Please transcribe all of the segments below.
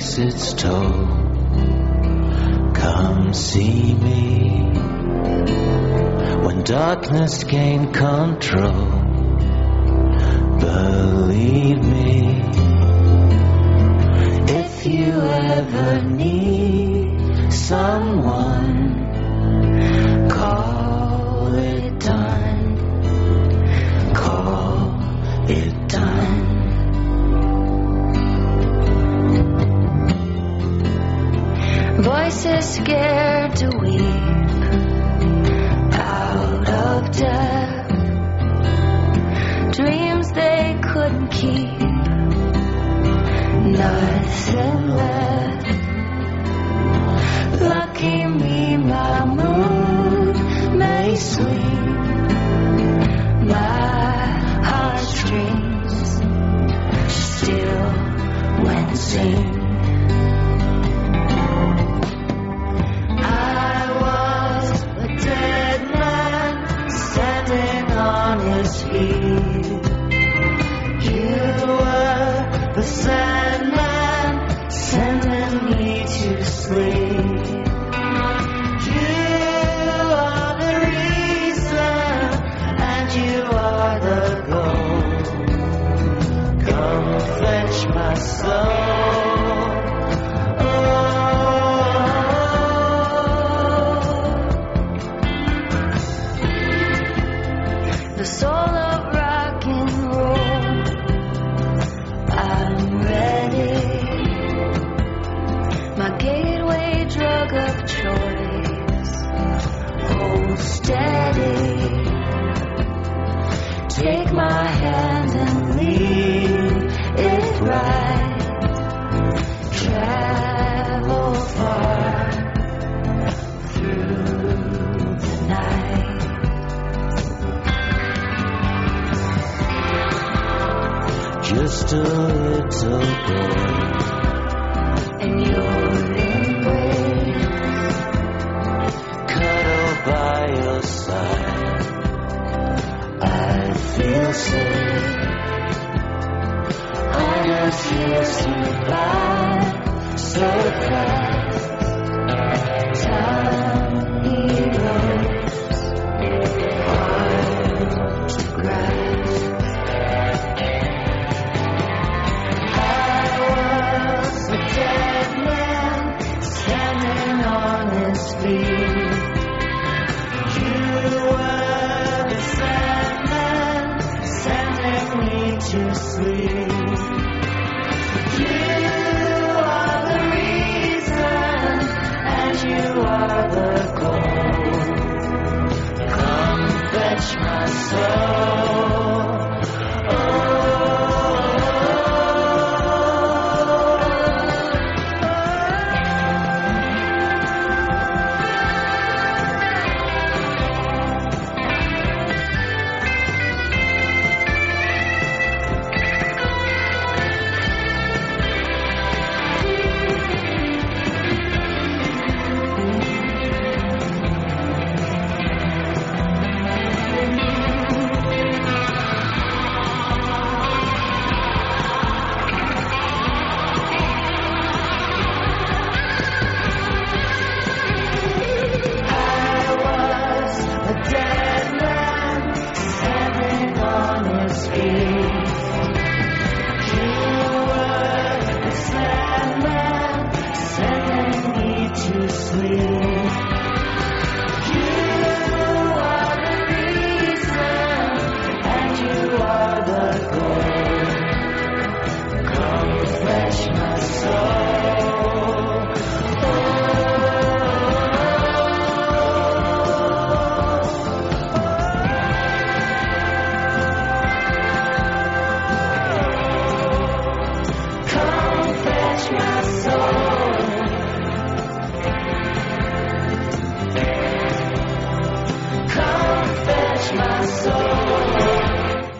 takes its toll. Come see me when darkness gained control. Believe me, if you ever need someone, Scared to weep out of death. Dreams they couldn't keep. Nothing left. Lucky me, my mood may swing. My heartstrings still when sing.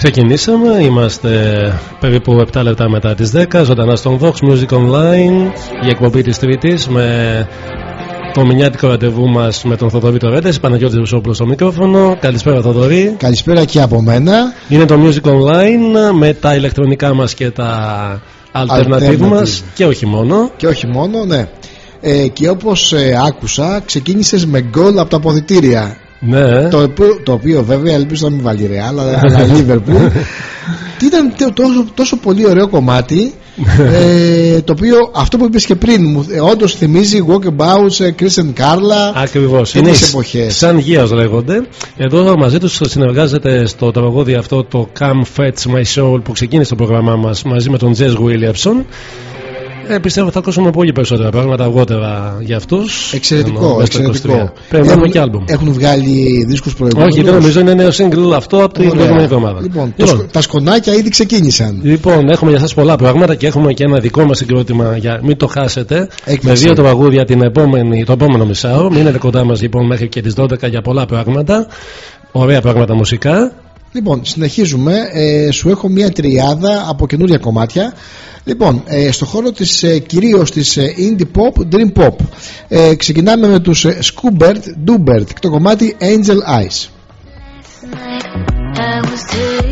Ξεκινήσαμε, είμαστε περίπου 7 λεπτά μετά τις 10 ζωντανά στον Vox Music Online η εκπομπή της Τρίτης με το μηνιάτικο ραντεβού μας με τον Θοδωρή Τωρέντες Παναγιώτης Βουσόπουλος στο μικρόφωνο Καλησπέρα Θοδωρή Καλησπέρα και από μένα. Είναι το Music Online με τα ηλεκτρονικά μας και τα Alternative Alternative. μας και όχι μόνο. Και όχι μόνο, ναι. Ε, και όπως ε, άκουσα, ξεκίνησες με γκολ από τα αποδητήρια. Ναι. Το, οποίο- το οποίο βέβαια ελπίζω να μην βάλει Real, αλλά, αλλά Liverpool. Τι ήταν τε- τόσο, τόσο πολύ ωραίο κομμάτι. ε, το οποίο αυτό που είπες και πριν μου ε, όντως θυμίζει Walkabouts, ε, Christian Carla Ακριβώς. και Είναι τις οι εποχές. σαν γεία λέγονται. Εδώ μαζί τους συνεργάζεται στο τραγούδι αυτό το Come Fetch My Soul που ξεκίνησε το πρόγραμμά μας μαζί με τον Jazz Williamson. Ε, πιστεύω ότι θα ακούσουμε πολύ περισσότερα πράγματα αργότερα για αυτούς. Εξαιρετικό, εξαιρετικό. Περιμένουμε έχουν, και άλμπουμ. έχουν βγάλει δίσκους προηγούμενους. Όχι, δεν νομίζω είναι νέο single αυτό από την Ωραία. προηγούμενη εβδομάδα. Λοιπόν, το σκο- τα σκονάκια ήδη ξεκίνησαν. Λοιπόν, έχουμε για εσά πολλά πράγματα και έχουμε και ένα δικό μας συγκρότημα για μην το χάσετε. Έκπληξη. Με δύο τραγούδια την επόμενη, το επόμενο μισάωρο. Μείνετε κοντά μας λοιπόν μέχρι και τις 12 για πολλά πράγματα. Ωραία πράγματα μουσικά. Λοιπόν, συνεχίζουμε. Ε, σου έχω μια τριάδα από καινούρια κομμάτια. Λοιπόν, ε, στο χώρο της ε, κυρίως της ε, indie pop, dream pop. Ε, ξεκινάμε με τους ε, Scoobert, Doobert και το κομμάτι Angel Eyes. I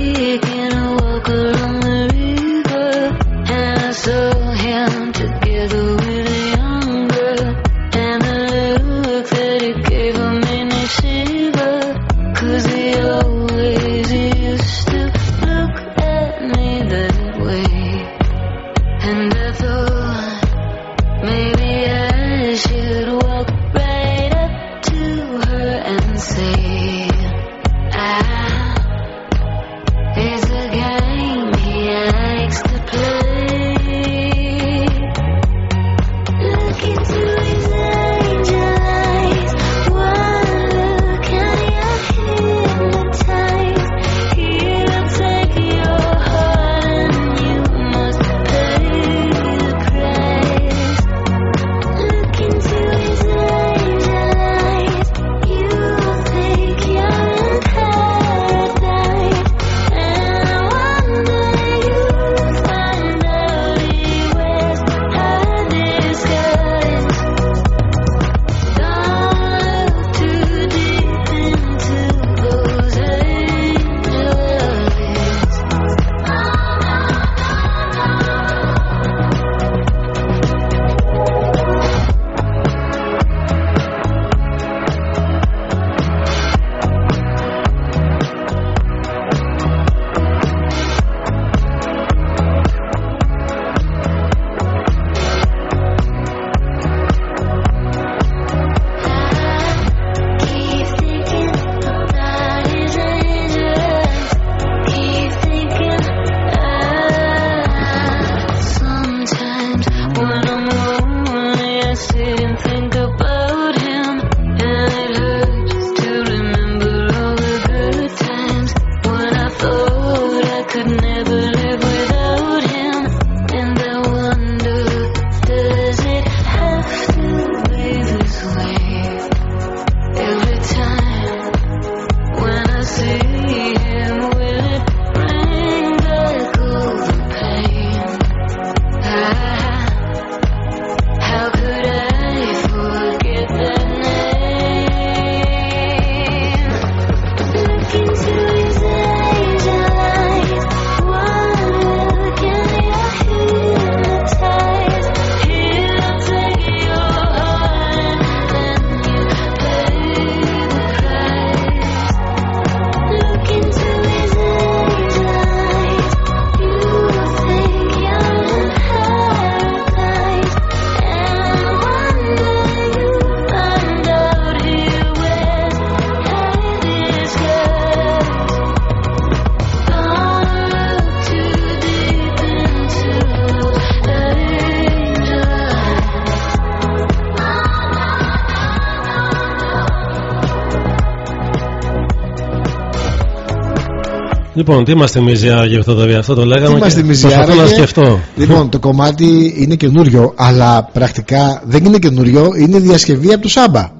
Λοιπόν, τι μα θυμίζει άραγε αυτό το αυτό το λέγαμε. Τι μας και θυμίζει προσπαθώ να άραγε; σκεφτώ. Λοιπόν, το κομμάτι είναι καινούριο, αλλά πρακτικά δεν είναι καινούριο, είναι διασκευή από το Σάμπα.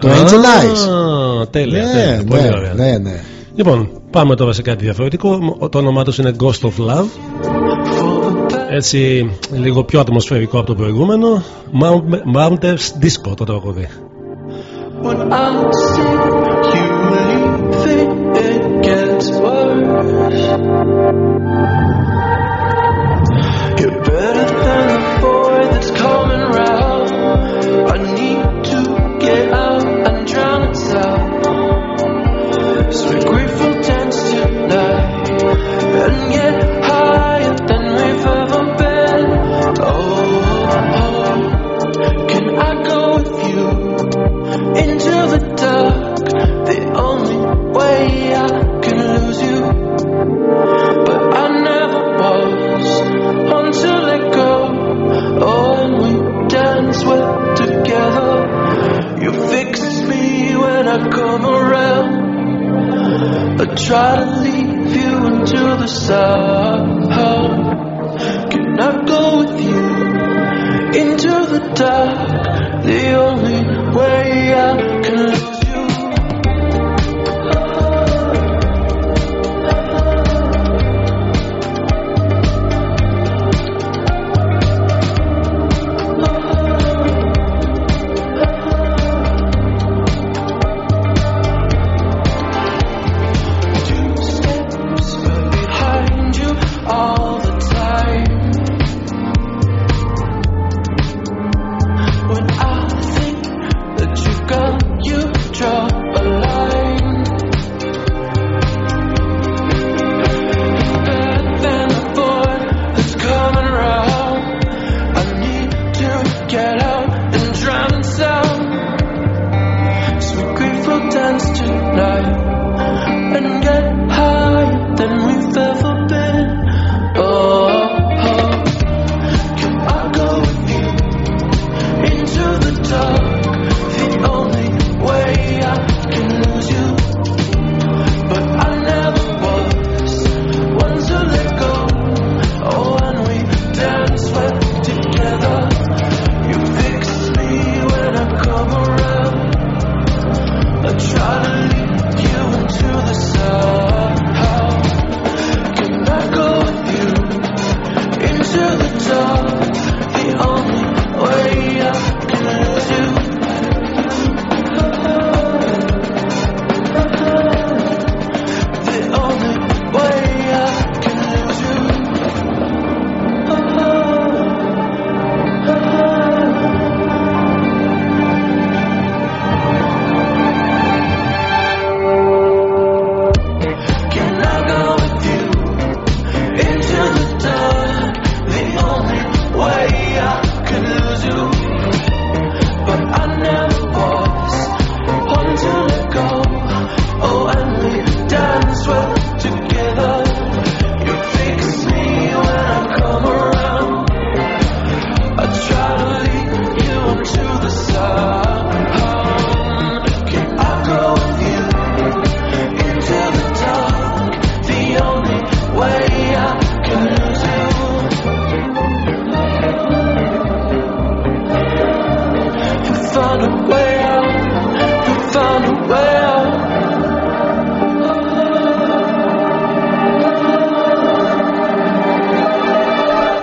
Το Angel Eyes. Α, τέλεια, Ναι, τέλεια. Πολύ ναι, ωραία. ναι, ναι. Λοιπόν, πάμε τώρα σε κάτι διαφορετικό. Το όνομά τους είναι Ghost of Love. Έτσι, λίγο πιο ατμοσφαιρικό από το προηγούμενο. Mount- Mounters Disco το τραγούδι. try to leave you into the sun.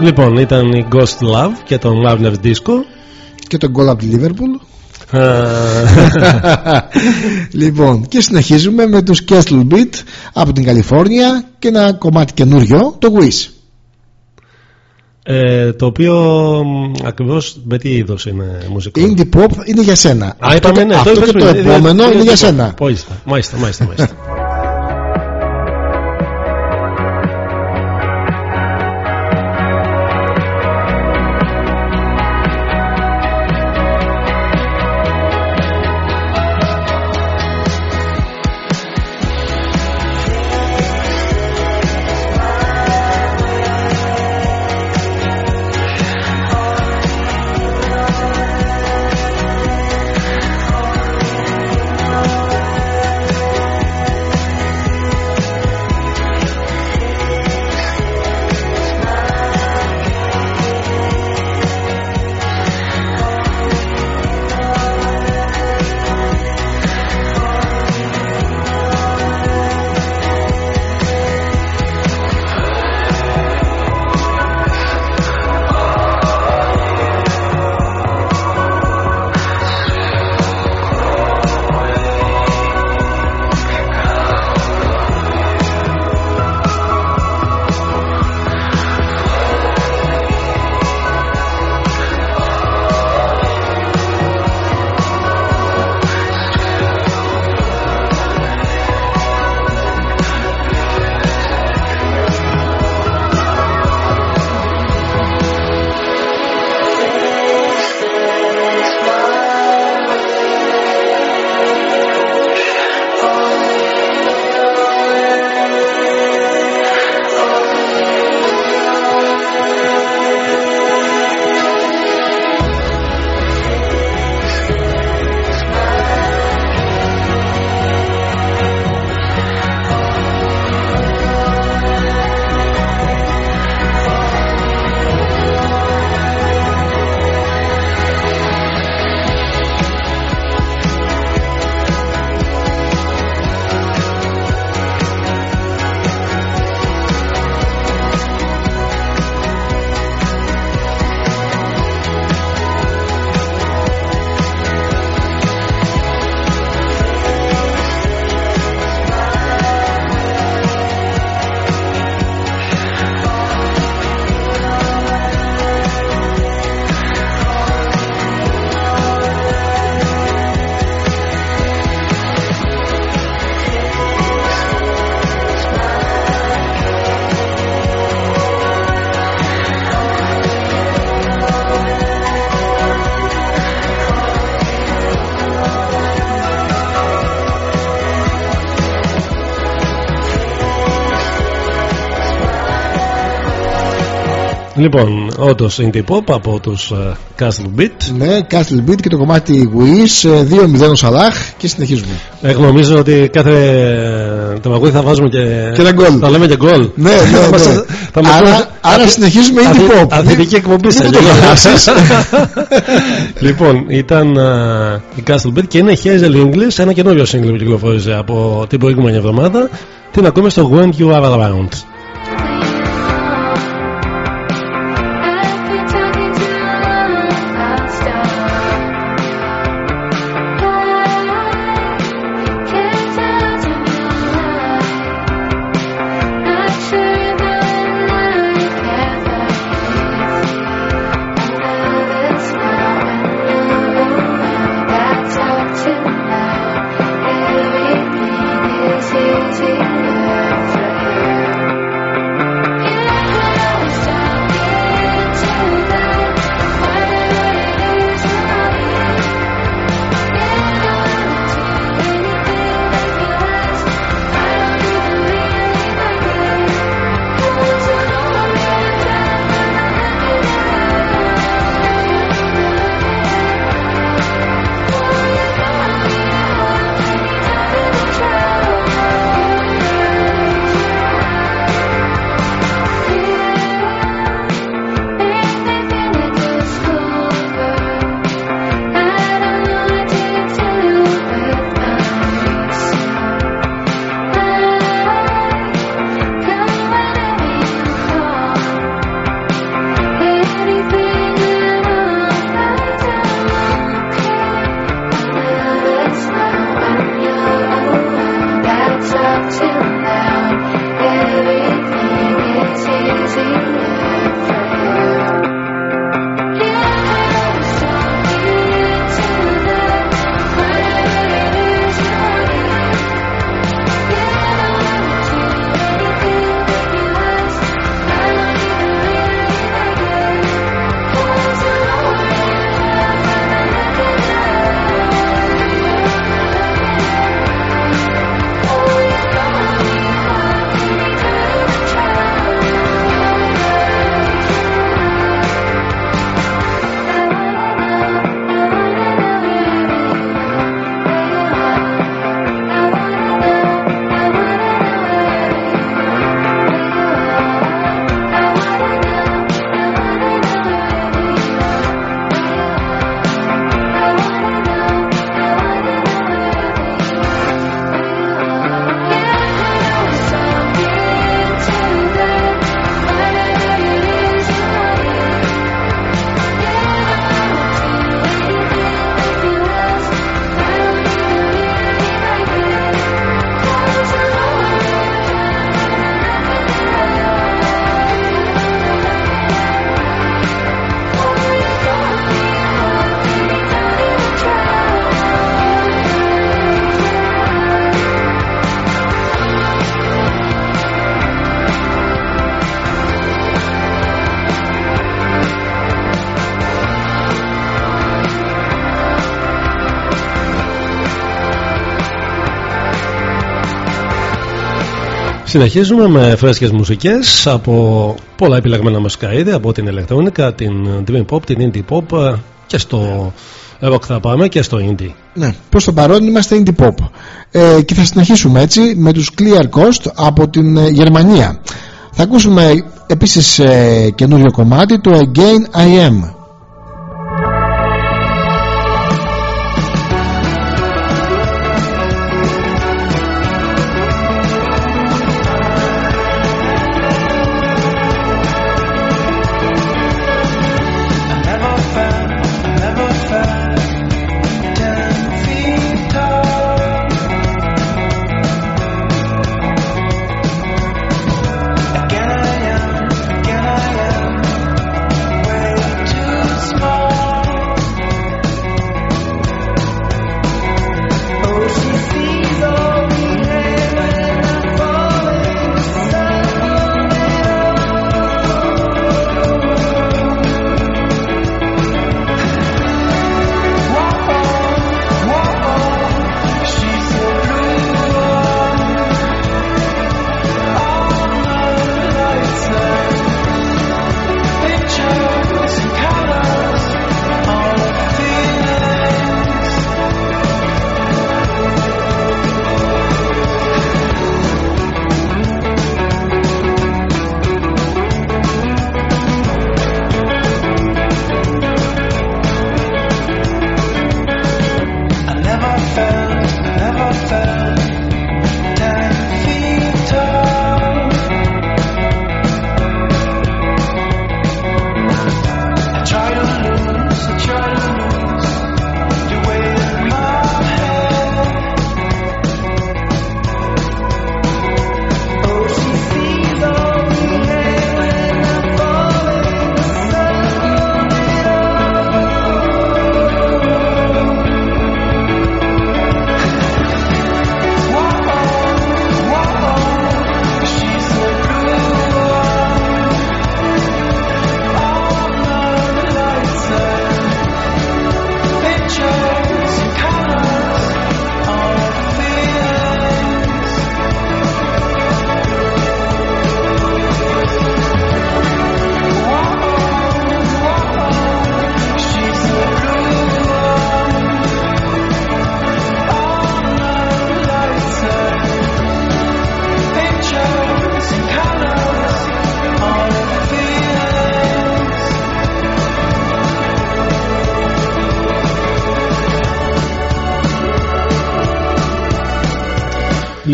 Λοιπόν, ήταν η Ghost Love και το Loveless Disco. Και το Goal Up Liverpool. λοιπόν, και συνεχίζουμε με τους Castle Beat από την Καλιφόρνια και ένα κομμάτι καινούριο, το Wish. Ε, το οποίο ακριβώς με τι είδος είναι μουσικό; Indie pop είναι για σένα. Α, αυτό είπαμε, ναι, αυτό, ναι, και, το, επόμενο είναι για σένα. Μάλιστα, μάλιστα, μάλιστα. Λοιπόν, όντως indie pop από τους Castle Beat. Ναι, Castle Beat και το κομμάτι Wish, ε, 2-0 ο Σαλάχ και συνεχίζουμε. Ε, νομίζω ότι κάθε το μαγούδι θα βάζουμε και. Και ένα γκολ. Θα λέμε και γκολ. Ναι, ναι, Θα μας- ναι. θα μας Άρα, πούμε- άρα αθη- συνεχίζουμε indie αθη- pop. Αθλητική εκπομπή σε Μην το λίγο. χαλάσεις. λοιπόν, ήταν α, η Castle Beat και είναι Hazel English, ένα καινούριο single που κυκλοφόρησε από την προηγούμενη εβδομάδα. Την ακούμε στο When You Are Around. Συνεχίζουμε με φρέσκες μουσικές από πολλά επιλεγμένα μουσικά είδη από την ηλεκτρόνικα, την dream pop, την indie pop και στο rock θα πάμε και στο indie. Ναι, προς το παρόν είμαστε indie pop ε, και θα συνεχίσουμε έτσι με τους Clear Coast από την ε, Γερμανία. Θα ακούσουμε επίσης ε, καινούριο κομμάτι το Again I Am.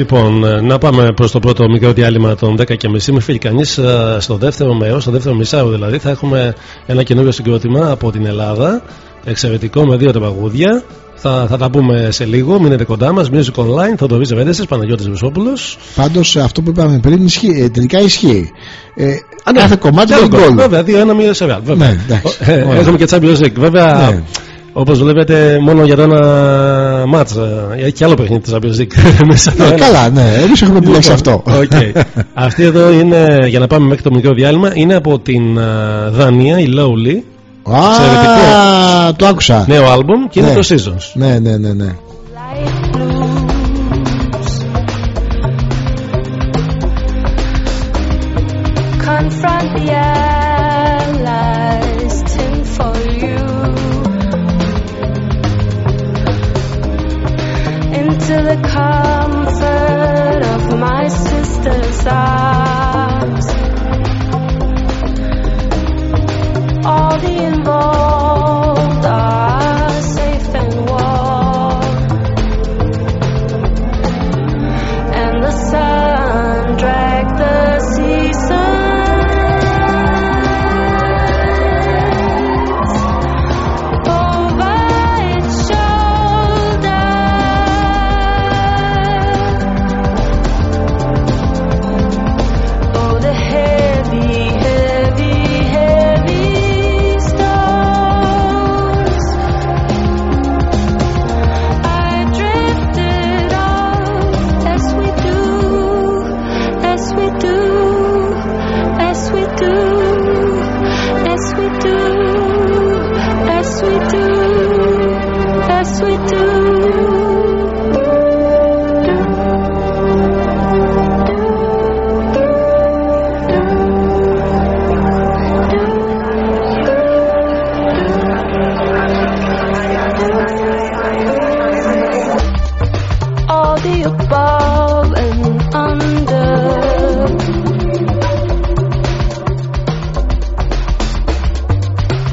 Λοιπόν, ε, να πάμε προς το πρώτο μικρό διάλειμμα των 10 και μισή. Μην φύγει κανείς στο δεύτερο μέρος, στο δεύτερο μισάρο δηλαδή. Θα έχουμε ένα καινούριο συγκρότημα από την Ελλάδα. Εξαιρετικό με δύο τραγούδια. Θα, θα τα πούμε σε λίγο. Μείνετε κοντά μας. Music Online, Θοδωρής Βέντεση, Παναγιώτης Βουσόπουλος. Πάντως αυτό που είπαμε πριν ισχύει, ε, τελικά ισχύει. Ε, κάθε κομμάτι έχει γκολ. Βέβαια, 2-1 μία σε ρεάλ. Ναι, εντάξει. Ε, Ωραία. Έχουμε και Champions League. Βέβαια, Ναι. Όπως βλέπετε, μόνο για το ένα μάτς ε, Έχει και άλλο παιχνίδι της Champions League. Μέσα στο Ε, ένα. καλά, ναι, εμείς έχουμε επιλέξει αυτό. Οκ. Αυτή εδώ είναι, για να πάμε μέχρι το μικρό διάλειμμα, είναι από την α, Δανία, η Lowly. Α, Εξαιρετικό. το άκουσα. Νέο άλμπουμ και είναι Ναι. το Seasons. Ναι, ναι, ναι, ναι.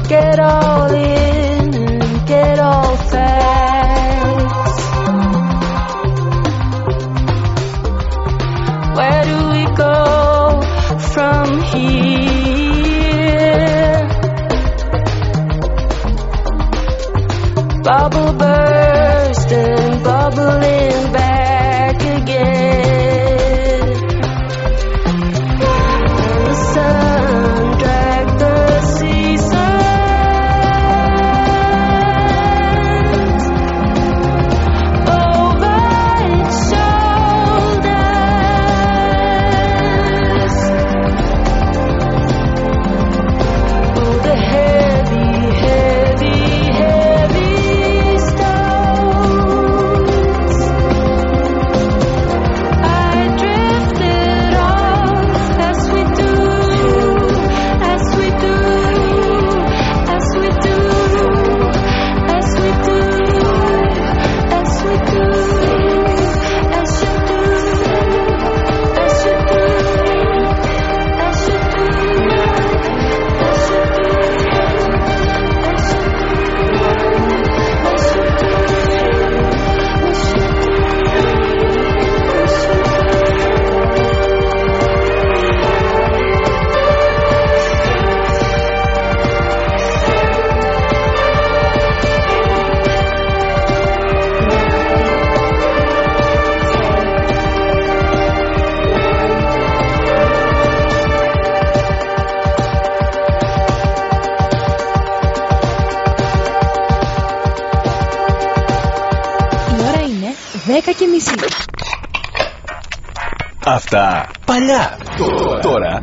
get off.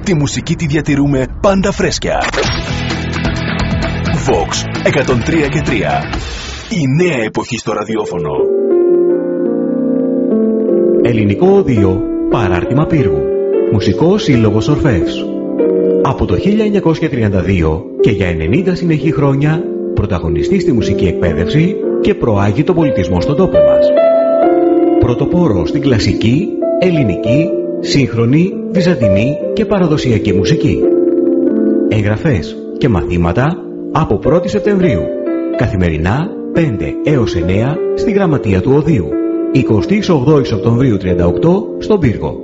Τη μουσική τη διατηρούμε πάντα φρέσκια. Vox 103 και 3. Η νέα εποχή στο ραδιόφωνο. Ελληνικό Οδείο Παράρτημα Πύργου Μουσικό Σύλλογο Ορφεύς Από το 1932 και για 90 συνεχή χρόνια πρωταγωνιστή στη μουσική εκπαίδευση και προάγει τον πολιτισμό στον τόπο μας. Πρωτοπόρο στην κλασική, ελληνική, σύγχρονη, βυζαντινή και παραδοσιακή μουσική. Εγγραφές και μαθήματα από 1η Σεπτεμβρίου. Καθημερινά 5 έως 9 στη Γραμματεία του Οδείου. 28 Οκτωβρίου 38 στον Πύργο.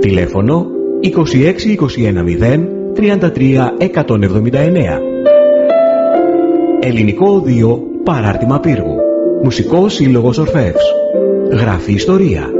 Τηλέφωνο 26 21 0 33 179. Ελληνικό Οδείο Παράρτημα Πύργου. Μουσικός Σύλλογος Ορφεύς. Γράφει ιστορία.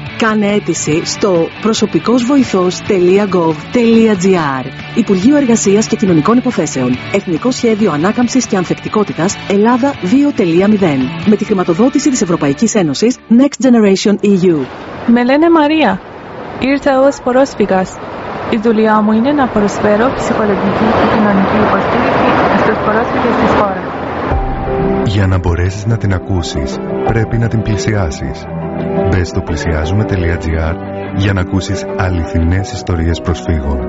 Κάνε αίτηση στο προσωπικόσβοηθός.gov.gr Υπουργείο Εργασίας και Κοινωνικών Υποθέσεων. Εθνικό Σχέδιο Ανάκαμψης και Ανθεκτικότητας Ελλάδα 2.0 με τη χρηματοδότηση της Ευρωπαϊκής Ένωσης Next Generation EU. Με λένε Μαρία. Ήρθα ως πρόσφυγας. Η δουλειά μου είναι να προσφέρω ψυχολογική και κοινωνική υποστήριξη στους πρόσφυγες της χώρας. Για να μπορέσεις να την ακούσεις, πρέπει να την πλησιάσεις. Μπες στο πλησιάζουμε.gr για να ακούσεις αληθινές ιστορίες προσφύγων.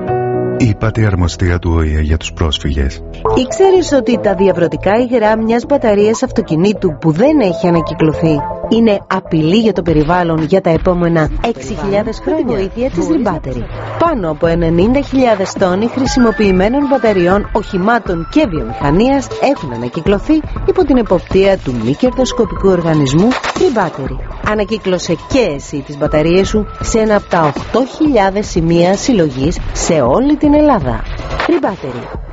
Είπατε η αρμοστία του ΟΗΕ για τους πρόσφυγες. Ήξερες ότι τα διαβρωτικά υγρά μιας μπαταρίας αυτοκινήτου που δεν έχει ανακυκλωθεί είναι απειλή για το περιβάλλον για τα επόμενα 6.000 χρόνια. Με της βοήθεια της Rebattery. Πάνω από 90.000 τόνοι χρησιμοποιημένων μπαταριών, οχημάτων και βιομηχανίας έχουν ανακυκλωθεί υπό την εποπτεία του μη κερδοσκοπικού οργανισμού Rebattery. Ανακύκλωσε και εσύ τις μπαταρίες σου σε ένα από τα 8.000 σημεία συλλογής σε όλη την Ελλάδα. Rebattery.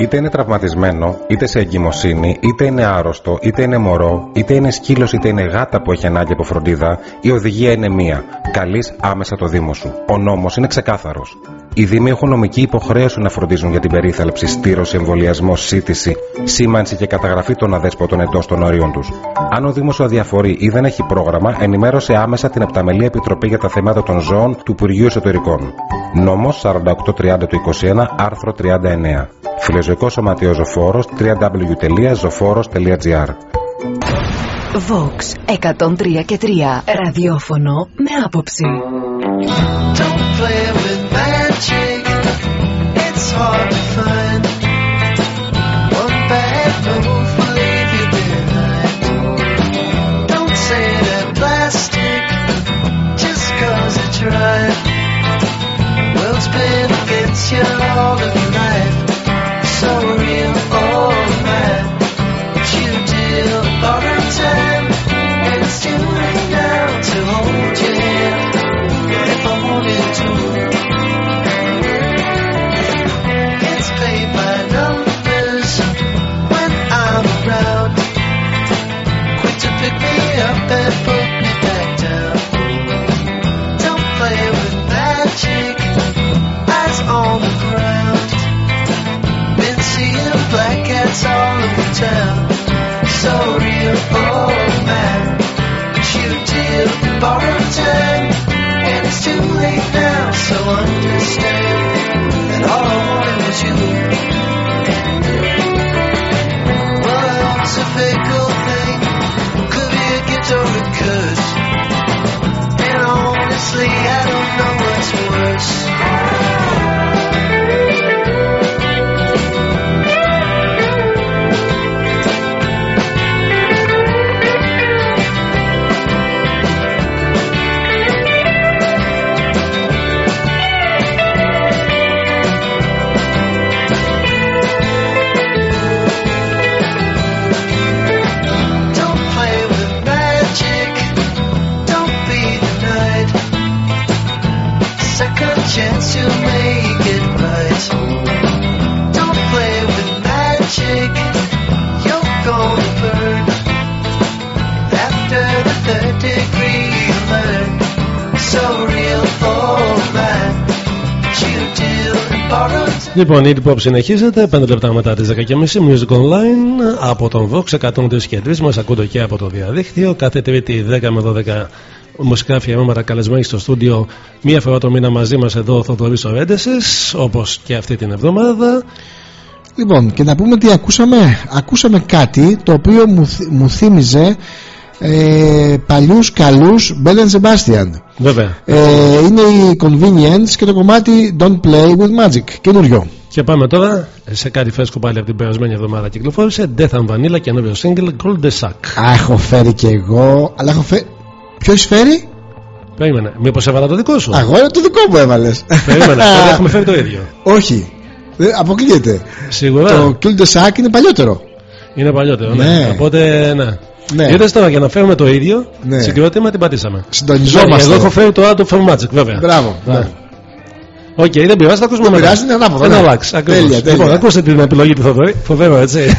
Είτε είναι τραυματισμένο, είτε σε εγκυμοσύνη, είτε είναι άρρωστο, είτε είναι μωρό, είτε είναι σκύλος, είτε είναι γάτα που έχει ανάγκη από φροντίδα, η οδηγία είναι μία. Καλείς άμεσα το Δήμο σου. Ο νόμος είναι ξεκάθαρος. Οι Δήμοι έχουν νομική υποχρέωση να φροντίζουν για την περίθαλψη, στήρωση, εμβολιασμό, σύντηση, σήμανση και καταγραφή των αδέσποτων εντός των όριων τους. Αν ο Δήμος αδιαφορεί ή δεν έχει πρόγραμμα, ενημέρωσε άμεσα την Επταμελή Επιτροπή για τα Θέματα των Ζώων του Υπουργείου Εσωτερικών. Νόμος 4830 του 21, άρθρο 39. Φιλοζωικό Σωματείο Ζωφόρο www.zoforos.gr Vox 103 και 3 ραδιόφωνο με άποψη. Don't play with magic. It's hard to find. Man. But you did borrow time. And it's too late now, so understand that all I wanted was you. Well, it's a fickle thing, could be a gift or a curse. And honestly, I don't know what's worse. Λοιπόν, η Pop συνεχίζεται 5 λεπτά μετά τις 10.30 Music Online από τον Vox 103 και 3 μας ακούτε και από το διαδίκτυο κάθε Τρίτη 10 με 12 μουσικά αφιερώματα καλεσμένοι στο στούντιο μία φορά το μήνα μαζί μας εδώ ο Θοδωρής Ορέντεσης όπως και αυτή την εβδομάδα Λοιπόν, και να πούμε τι ακούσαμε. Ακούσαμε κάτι το οποίο μου, θυ- μου θύμιζε ε, παλιούς καλούς Bell Sebastian. βέβαια Ε, είναι η Convenience και το κομμάτι Don't Play with Magic. Καινούριο. και πάμε τώρα σε κάτι φρέσκο πάλι από την περασμένη εβδομάδα κυκλοφόρησε Death and Vanilla και νέο single Gold the Sack Α, έχω φέρει και εγώ. Αλλά έχω φέρει. Ποιος έχει φέρει; Περίμενε, μήπως έβαλα το δικό σου; Εγώ είναι το δικό μου έβαλες. Περίμενε, τότε έχουμε φέρει το ίδιο Όχι. Δεν- αποκλείεται. Σίγουρα Το Kill the Sack είναι παλιότερο. είναι παλιότερο ναι. Ναι. Οπότε ναι Ναι. Είδες τώρα για να φέρουμε το ίδιο Ναι. συγκρότημα την πατήσαμε Συντονιζόμαστε. Εγώ έχω φέρει το Art of Magic βέβαια Μπράβο. Ναι. μπράβο. Οκ, δεν πειράζει, θα ακούσουμε Δεν μετά. πειράζει, είναι ανάποδα, Δεν ναι. αλλάξει. Ακριβώς. Τέλεια, τέλεια. Λοιπόν, ακούστε την επιλογή του Θοδωρή. Φοβερό, έτσι.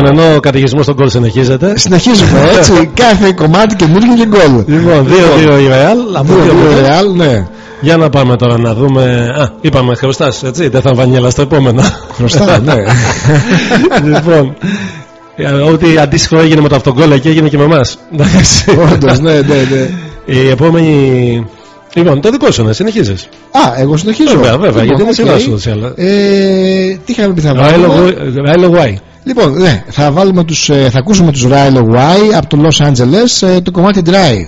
Λοιπόν, ενώ ο καταιγισμός στον γκολ συνεχίζεται. Συνεχίζουμε έτσι. Κάθε κομμάτι καινούργιο και γκολ. Λοιπόν, 2-2 η Real. Από δύο 2-2 μηδέν. Real, ναι. Για να πάμε τώρα να δούμε. Α, είπαμε χρωστάς, έτσι. Death and Vanilla στο επόμενο. Χρωστά, ναι. λοιπόν, ε, ό,τι αντίστοιχο έγινε με το αυτογκόλ εκεί έγινε και με εμάς. Όντως, ναι, ναι, ναι. Η επόμενη. Λοιπόν, το δικό σου να συνεχίζεις. Α, εγώ συνεχίζω. Βέβαια, βέβαια, γιατί είναι οκ. σειρά σου, ούτως ή άλλως. Ε, τι είχαμε πει θα βάλουμε; Ράιλο Y. Λοιπόν, ναι, θα, βάλουμε τους, ε, θα ακούσουμε τους Rilo Y από το Los Angeles ε, το κομμάτι Dry.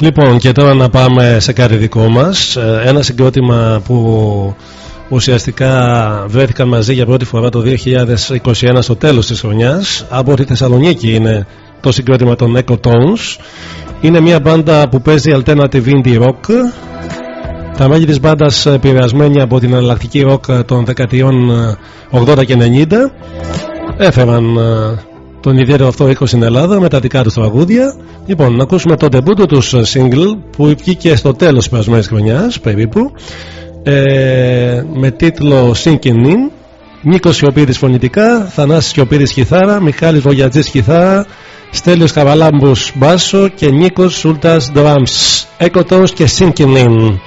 Λοιπόν, και τώρα να πάμε σε κάτι δικό μας. Ε, Ένα συγκρότημα που ουσιαστικά βρέθηκαν μαζί για πρώτη φορά το 2021 στο τέλος της χρονιάς. Από τη Θεσσαλονίκη είναι το συγκρότημα των Echo Tones. Είναι μια μπάντα που παίζει alternative indie rock. Τα μέλη της μπάντας επηρεασμένοι από την εναλλακτική rock των δεκαετιών ε, 80 και 90 έφεραν ε, τον ιδιαίτερο αυτό οίκο στην Ελλάδα με τα δικά του τραγούδια. Λοιπόν, να ακούσουμε το debut του single που βγήκε στο τέλος της περασμένης χρονιάς περίπου ε, με τίτλο Sinking In. Νίκος Σιωπίδης φωνητικά, Θανάσης Σιωπίδης κιθάρα, Μιχάλης Βογιατζής κιθάρα, Στέλιος Καβαλάμπους μπάσο και Νίκος Σούλτας drums. Έκοτος και Sinking In.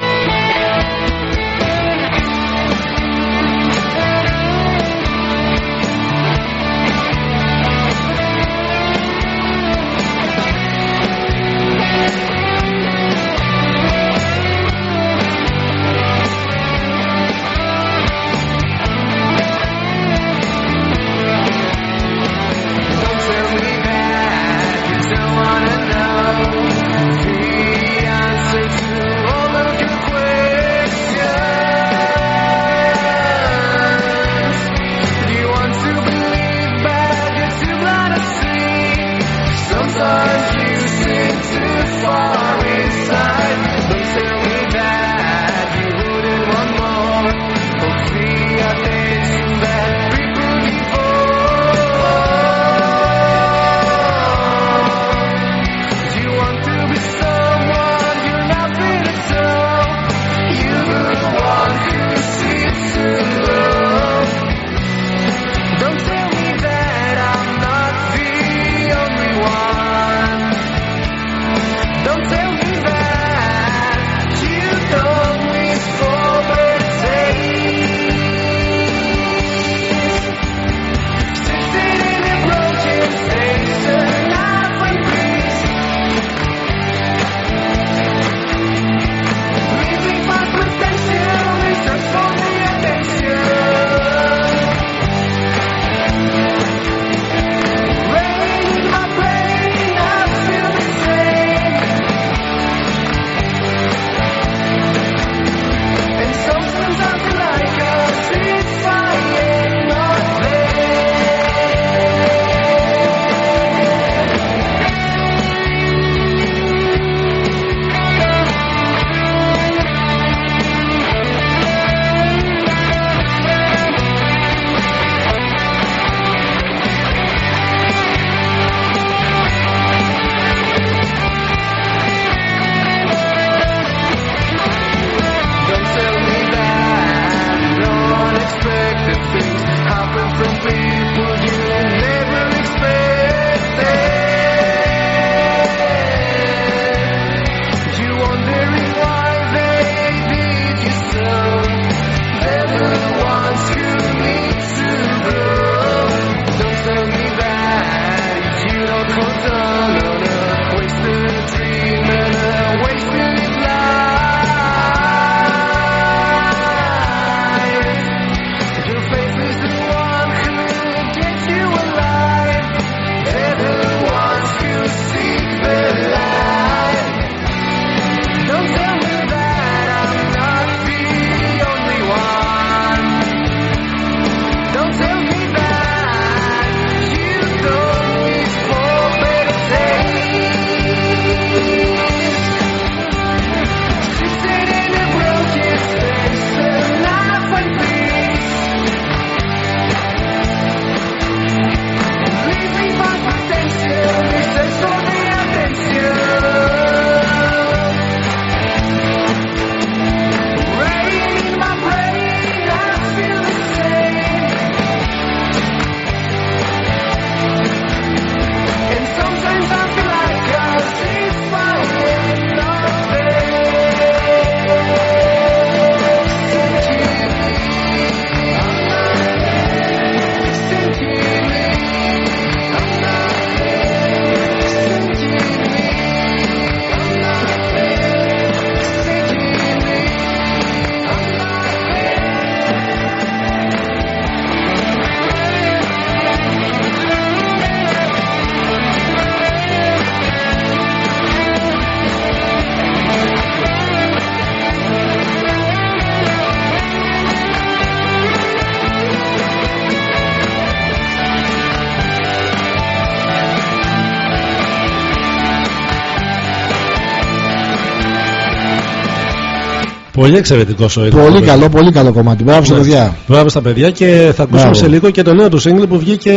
Πολύ εξαιρετικό ο ίδιος. Πολύ καλό, πολύ καλό κομμάτι. Μπράβο στα Ναι. παιδιά. Μπράβο στα παιδιά και θα ακούσουμε Μπράβο. σε λίγο και το νέο του σύγκλι που βγήκε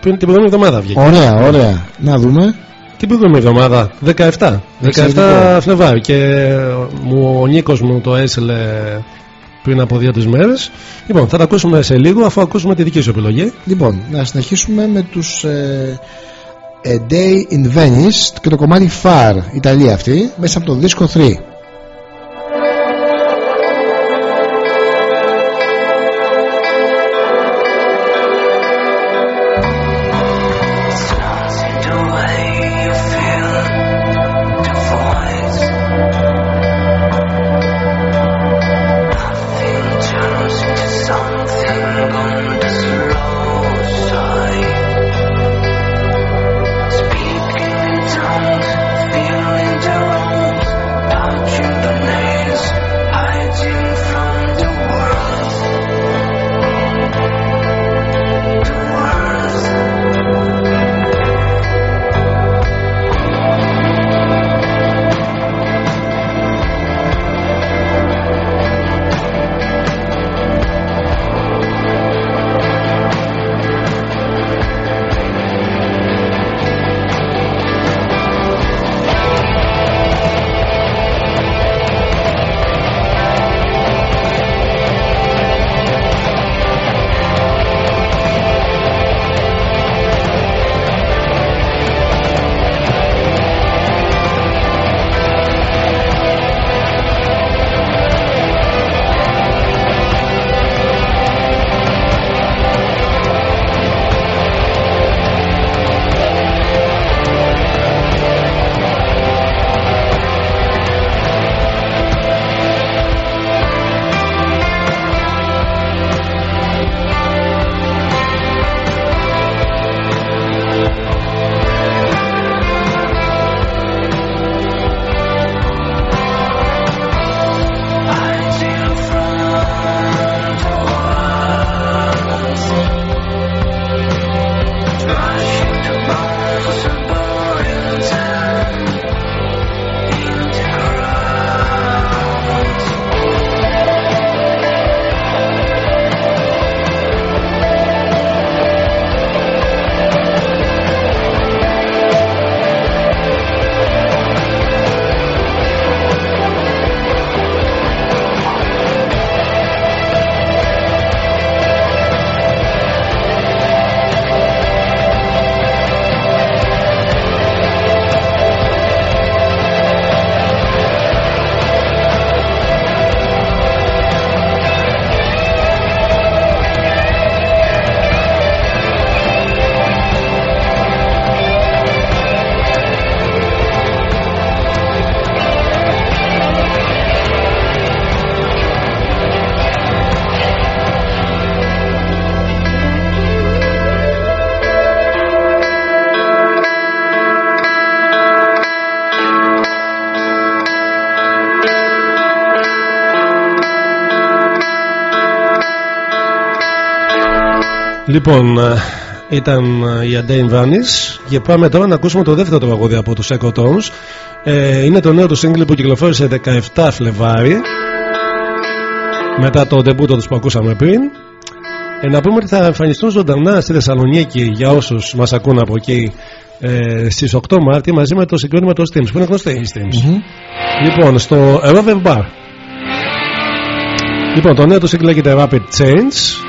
πριν την προηγούμενη εβδομάδα. Βγήκε. Ωραία, ωραία. Να δούμε. Την προηγούμενη εβδομάδα, 17. 17 Εξαιρετικό. Φλεβάρι και μου, ο Νίκος μου το έστειλε πριν από δύο-τρεις μέρες. Λοιπόν, θα τα ακούσουμε σε λίγο αφού ακούσουμε τη δική σου επιλογή. Λοιπόν, να συνεχίσουμε με τους ε, A Day in Venice και το κομμάτι Far, Ιταλία αυτή, μέσα από το δίσκο 3. Λοιπόν, ε, ήταν ε, η Adain Vanis και πάμε τώρα να ακούσουμε το δεύτερο τραγούδι από τους Echo Tones. Ε, είναι το νέο του σύγκλι που κυκλοφόρησε 17 Φλεβάρι μετά το ντεμπούτο τους που ακούσαμε πριν. Ε, να πούμε ότι θα εμφανιστούν ζωντανά στη Θεσσαλονίκη για όσους μας ακούν από εκεί ε, στις 8 Μάρτη μαζί με το συγκρότημα το Steams που είναι γνωστό η Steams. Λοιπόν, στο Rover Bar. Λοιπόν, το νέο του σύγκλι λέγεται Rapid Change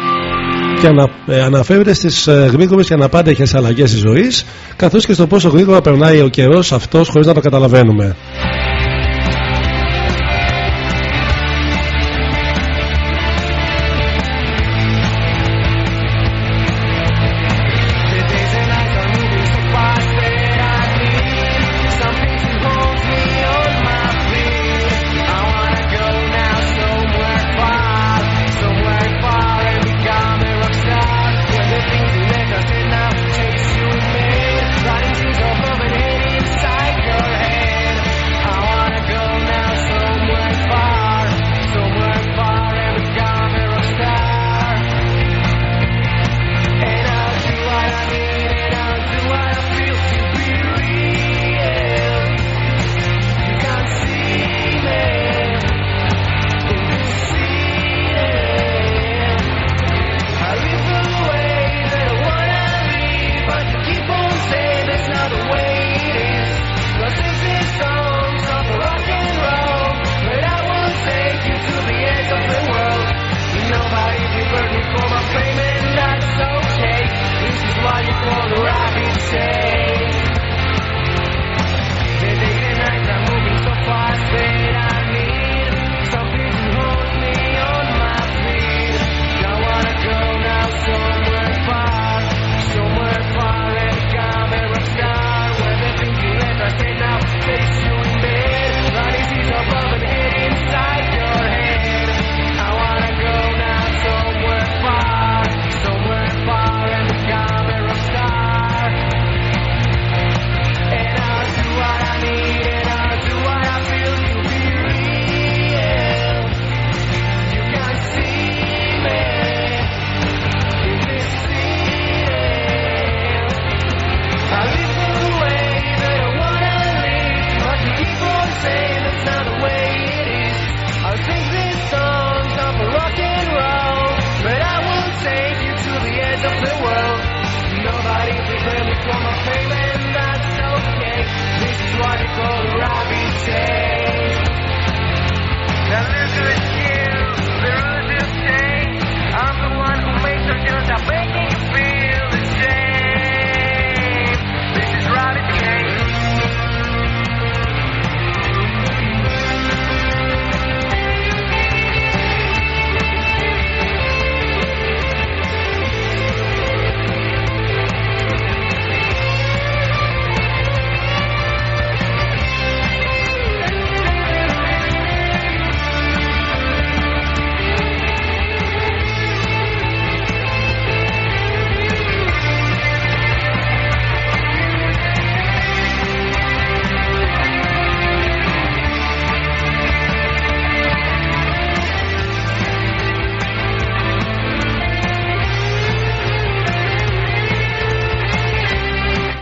και ανα, ε, αναφέρεται στις ε, γρήγορες και αναπάντεχες αλλαγές της ζωής, καθώς και στο πόσο γρήγορα περνάει ο καιρός αυτός χωρίς να το καταλαβαίνουμε.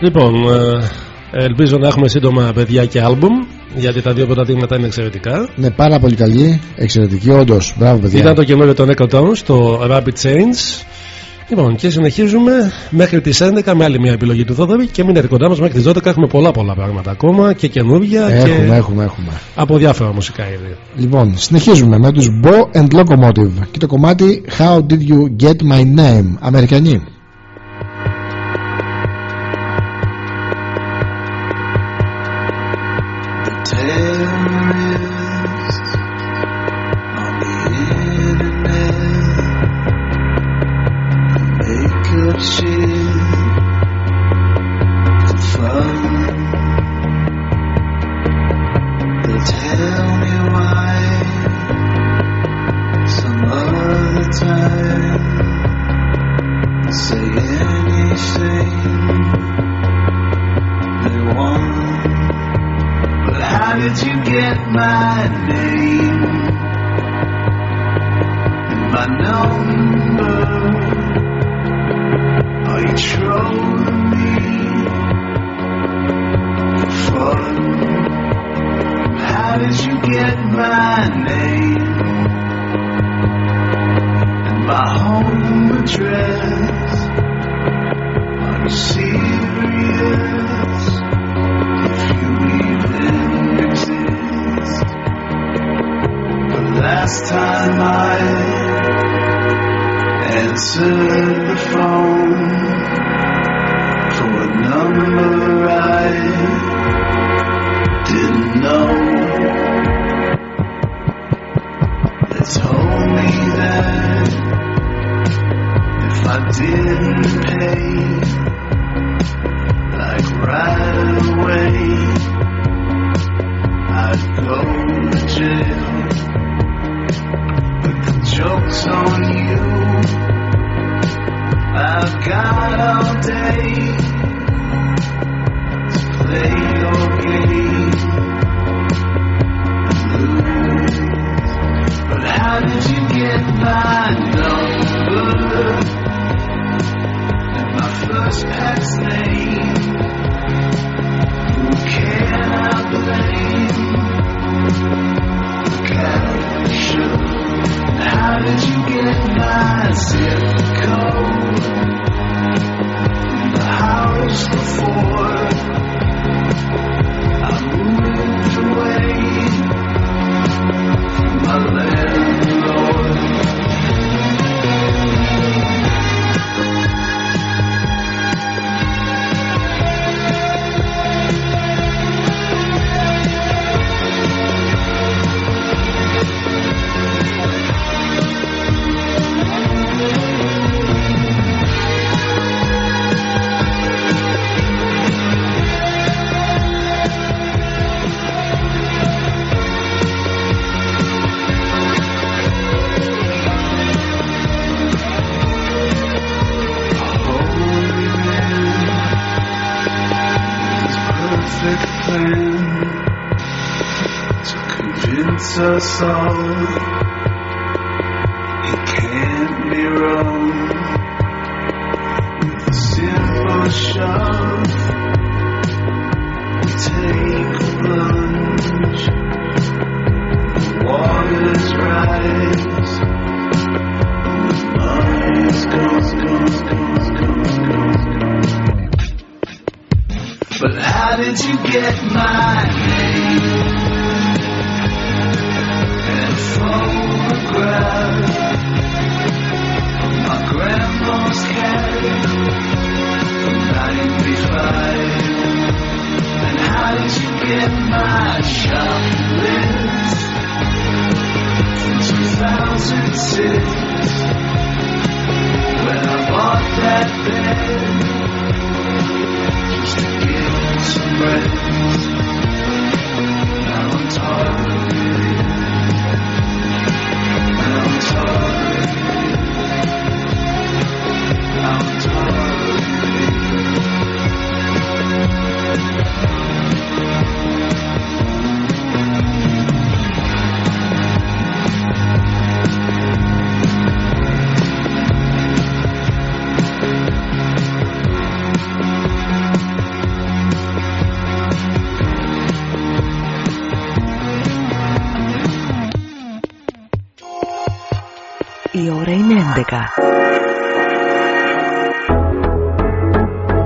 Λοιπόν, ε, ελπίζω να έχουμε σύντομα παιδιά και άλμπουμ γιατί τα δύο πρωταθλήματα είναι εξαιρετικά. Ναι, πάρα πολύ καλή. Εξαιρετική, όντως. Μπράβο, παιδιά. Ήταν το καινούριο των Necrotown στο Rapid Change. Λοιπόν, και συνεχίζουμε μέχρι τις 11 με άλλη μια επιλογή του Θόδωρη και μείνετε κοντά μας μέχρι τις 12. Έχουμε πολλά πολλά πράγματα ακόμα και καινούργια. Έχουμε, και... έχουμε, έχουμε. Από διάφορα μουσικά είδη. Λοιπόν, συνεχίζουμε με τους Bo and Locomotive και το κομμάτι How Did You Get My Name, Αμερικανοί.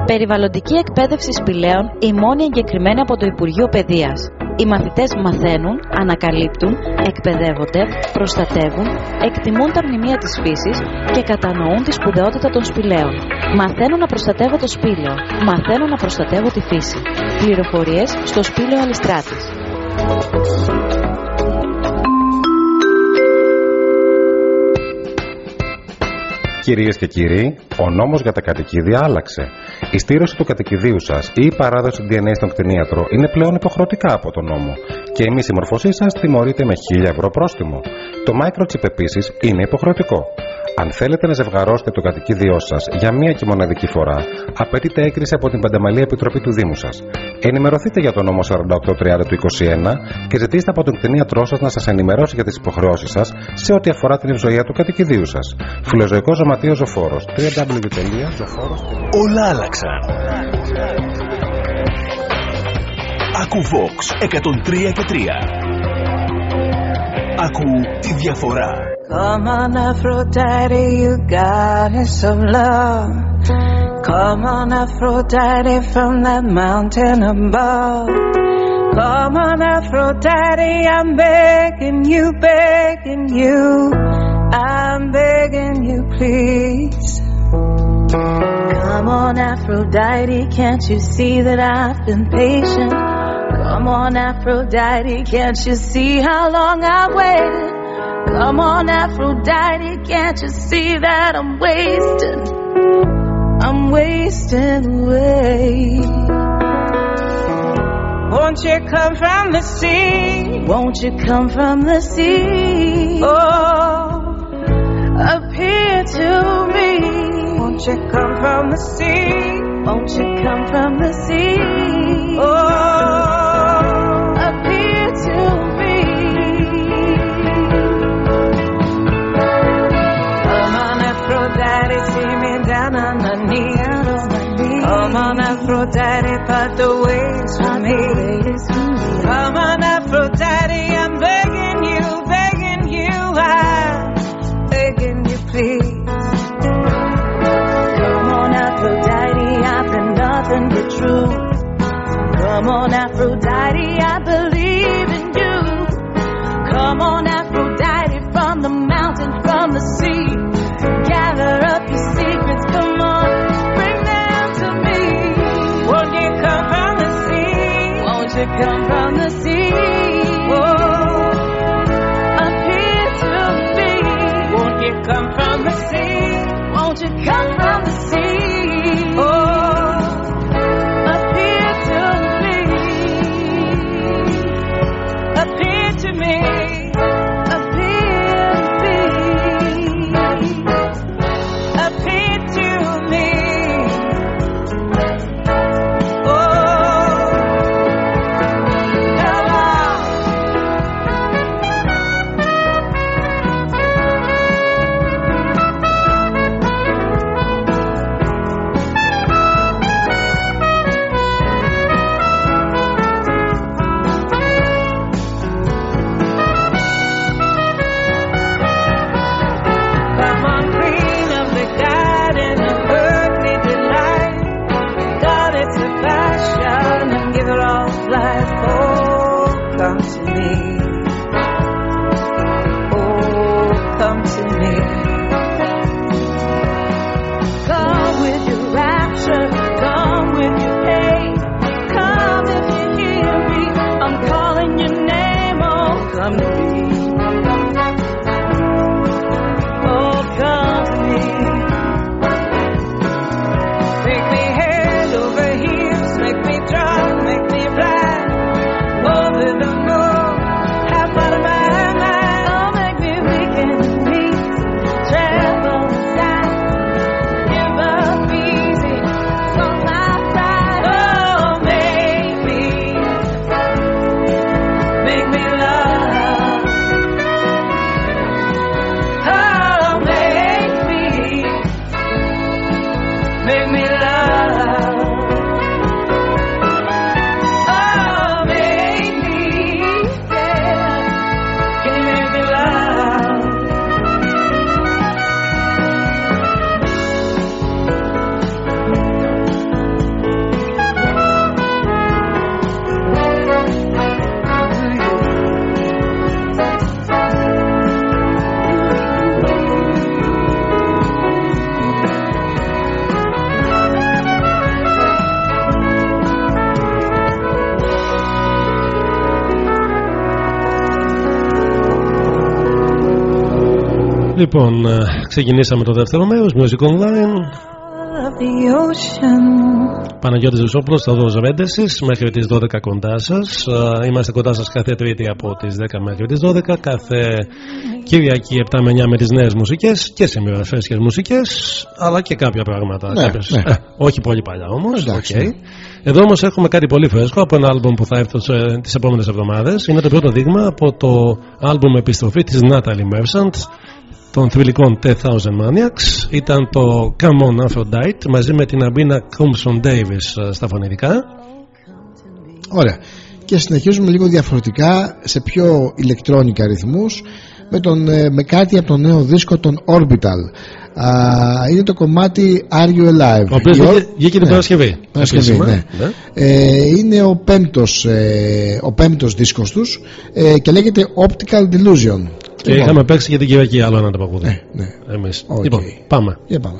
Περιβαλλοντική εκπαίδευση σπηλαίων η μόνη εγκεκριμένη από το Υπουργείο Παιδείας. Οι μαθητές μαθαίνουν, ανακαλύπτουν, εκπαιδεύονται, προστατεύουν, εκτιμούν τα μνημεία της φύσης και κατανοούν τη σπουδαιότητα των σπηλαίων. Μαθαίνουν να προστατεύω το σπήλαιο. Μαθαίνουν να προστατεύω τη φύση. Πληροφορίες στο σπήλαιο Αλιστράτης. Κυρίες και κύριοι, ο νόμος για τα κατοικίδια άλλαξε. Η στήρωση του κατοικιδίου σας ή η παράδοση DNA στον κτηνίατρο είναι πλέον υποχρεωτικά από τον νόμο και η μη συμμορφωσή σας τιμωρείται με 1000 ευρώ πρόστιμο. Το microchip επίσης είναι υποχρεωτικό. Αν θέλετε να ζευγαρώσετε το κατοικίδιό σας για μία και μοναδική φορά, απαιτείται έγκριση από την Πανταμαλή Επιτροπή του Δήμου σας. Ενημερωθείτε για τον νόμο 4830 του 21 και ζητήστε από τον κτηνίατρό σας να σας ενημερώσει για τις υποχρεώσεις σας σε ό,τι αφορά την ευζοία του κατοικιδίου σας. Φιλοζωικός Ζωματείο Ζωφόρος. www.zoforos.com Όλα άλλαξαν. Ακού Vox 103 και 3. Ακού τη διαφορά. Come on, Aphrodite, you goddess of love. Come on, Aphrodite, from that mountain above. Come on, Aphrodite, I'm begging you, begging you. I'm begging you, please. Come on, Aphrodite, can't you see that I've been patient? Come on, Aphrodite, can't you see how long I've waited? Come on, Aphrodite, can't you see that I'm wasting? I'm wasting away. Won't you come from the sea? Won't you come from the sea? Oh, appear to me. Won't you come from the sea? Won't you come from the sea? Oh, Aphrodite, part the ways for me. Come on, Aphrodite, I'm begging you, begging you, I'm begging you, please. Come on, Aphrodite, I've been nothing but true. Come on, Aphrodite, I believe in you. Come on, Aphrodite, from the mountain, from the sea. and Λοιπόν, ε, ξεκινήσαμε το δεύτερο μέρος, Music Online. Of the ocean. Παναγιώτης Βουσόπουλος, Θοδόρος Ρέντεσης, μέχρι τις 12 κοντά σας. Ε, Είμαστε κοντά σας κάθε Τρίτη από τις 10 μέχρι τις 12, κάθε Κυριακή 7 με 9 με τις νέες μουσικές και σήμερα φρέσκες μουσικές, αλλά και κάποια πράγματα. Ναι, κάποιες- ναι. ε, όχι πολύ παλιά όμως. Εντάξει, οκ. ναι. Εδώ όμως έχουμε κάτι πολύ φρέσκο από ένα άλμπουμ που θα έρθει σε- τις επόμενες εβδομάδες. Είναι το πρώτο δείγμα από το άλμπουμ επιστροφή της Natalie Merchant των θρηλυκών 10,000 Maniacs ήταν το Come On Aphrodite μαζί με την Αμπίνα Κόμψον Davis ε, στα φωνητικά Ωραία. Και συνεχίζουμε λίγο διαφορετικά σε πιο ηλεκτρόνικα ρυθμούς με, τον, ε, με κάτι από το νέο δίσκο των Orbital. Α, είναι το κομμάτι Are You Alive; ο οποίος Η Or- βγήκε, βγήκε την Ναι. Παρασκευή Παρασκευή, επίσημα. ναι. Ε, είναι ο πέμπτος, ε, ο πέμπτος δίσκος τους ε, και λέγεται Optical Delusion. Και Λοιπόν, είχαμε παίξει και την Κυριακή άλλο ένα το παγούδι Ναι, ναι. εμείς Οκ. λοιπόν πάμε Για πάμε.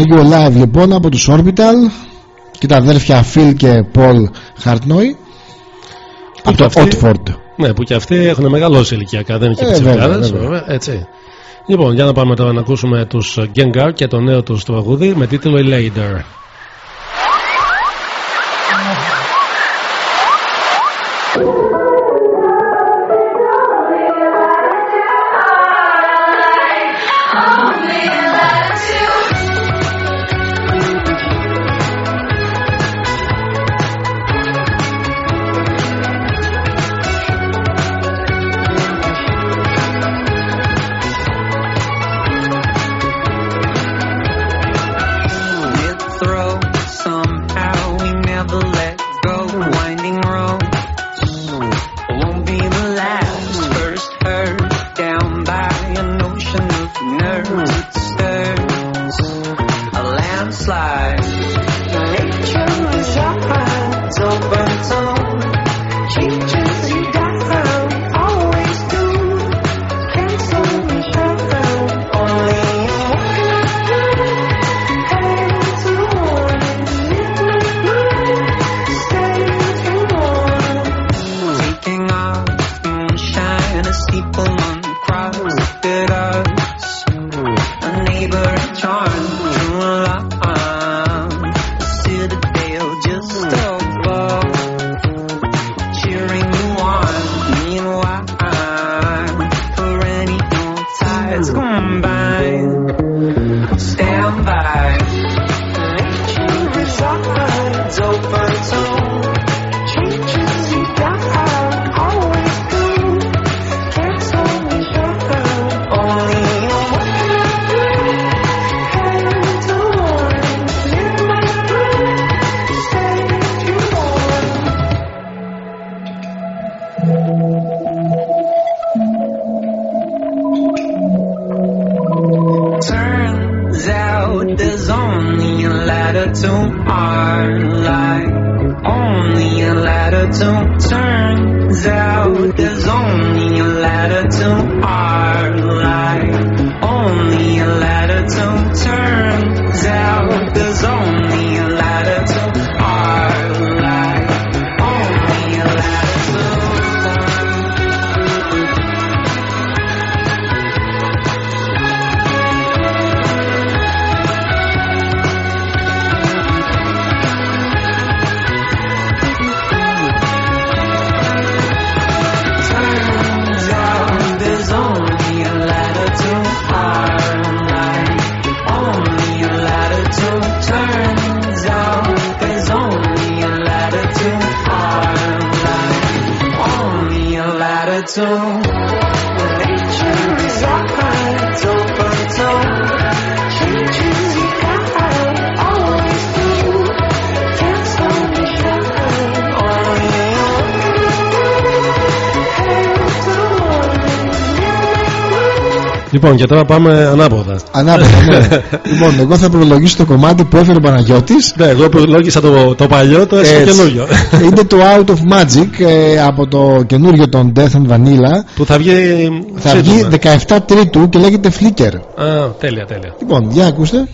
Are You Alive λοιπόν από τους Orbital και τα αδέρφια Phil και Paul Hartnoy από και το αυτοί- Otford Ναι, που και αυτοί έχουν μεγαλώσει ηλικιακά, δεν είναι και Ε, πιτσιρικάδες, βέβαια, βέβαια. βέβαια, έτσι. Λοιπόν, για να πάμε τώρα να ακούσουμε τους Gengar και το νέο τους τραγούδι με τίτλο Elader. Και τώρα πάμε ανάποδα. Ανάποδα, ναι. λοιπόν, εγώ θα προλογίσω το κομμάτι που έφερε ο Παναγιώτης. Ναι, εγώ προλόγησα το, το παλιό, το έτσι το καινούριο. Είναι το Out of Magic ε, από το καινούριο των Death and Vanilla. Που θα βγει. Θα βγει 17 Τρίτου και λέγεται Flicker. Α, τέλεια, τέλεια. Λοιπόν, για ακούστε.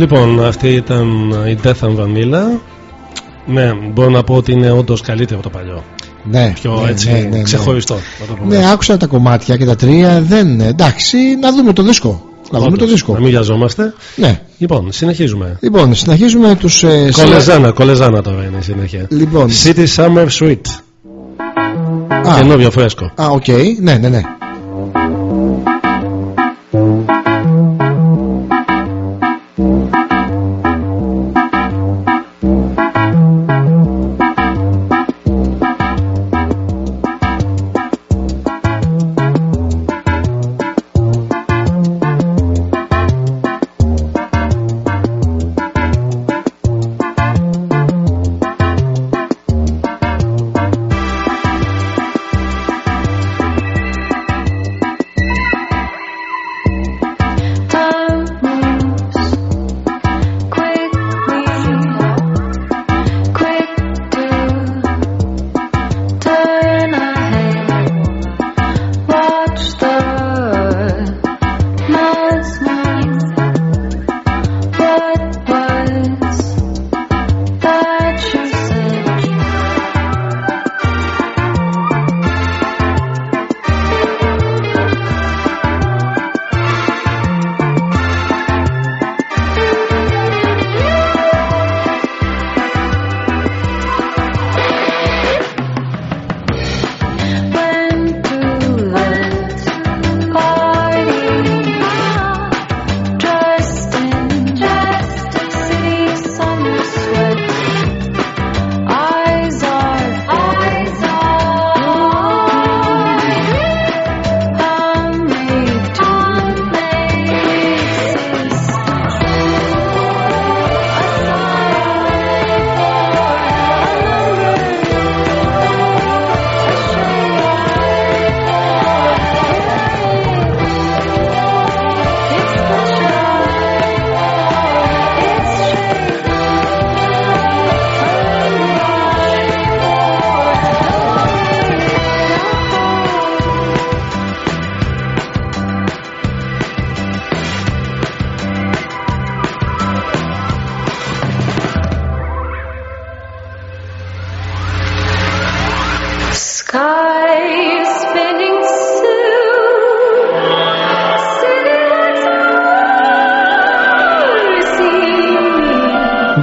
Λοιπόν, αυτή ήταν η Death and Vanilla. Ναι, μπορώ να πω ότι είναι όντως καλύτερο το παλιό. Ναι, Πιο ναι, έτσι ναι, ναι, ναι. ξεχωριστό. να το πούμε. Ναι, άκουσα τα κομμάτια και τα τρία. Δεν. Εντάξει, να δούμε το δίσκο. Να δούμε Όντως, το δίσκο. Να μην βιαζόμαστε. Ναι. Λοιπόν, συνεχίζουμε. Λοιπόν, συνεχίζουμε τους. Ε, Κολεζάνα, κολεζάνα τώρα είναι η συνέχεια. Λοιπόν. City Summer Suite. Α. Καινούριο φρέσκο. Α, οκ. Ναι, ναι, ναι.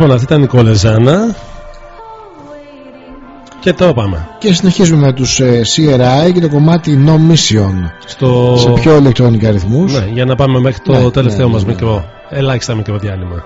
Λοιπόν, αυτή ήταν η Κολεζάνα. Και τώρα πάμε. Και συνεχίζουμε με τους ε, CRI και το κομμάτι No Mission Στο... σε πιο ηλεκτρονικά ρυθμούς. Ναι, για να πάμε μέχρι το Ναι, τελευταίο ναι, μας ναι, ναι. μικρό, ελάχιστα μικρό διάλειμμα.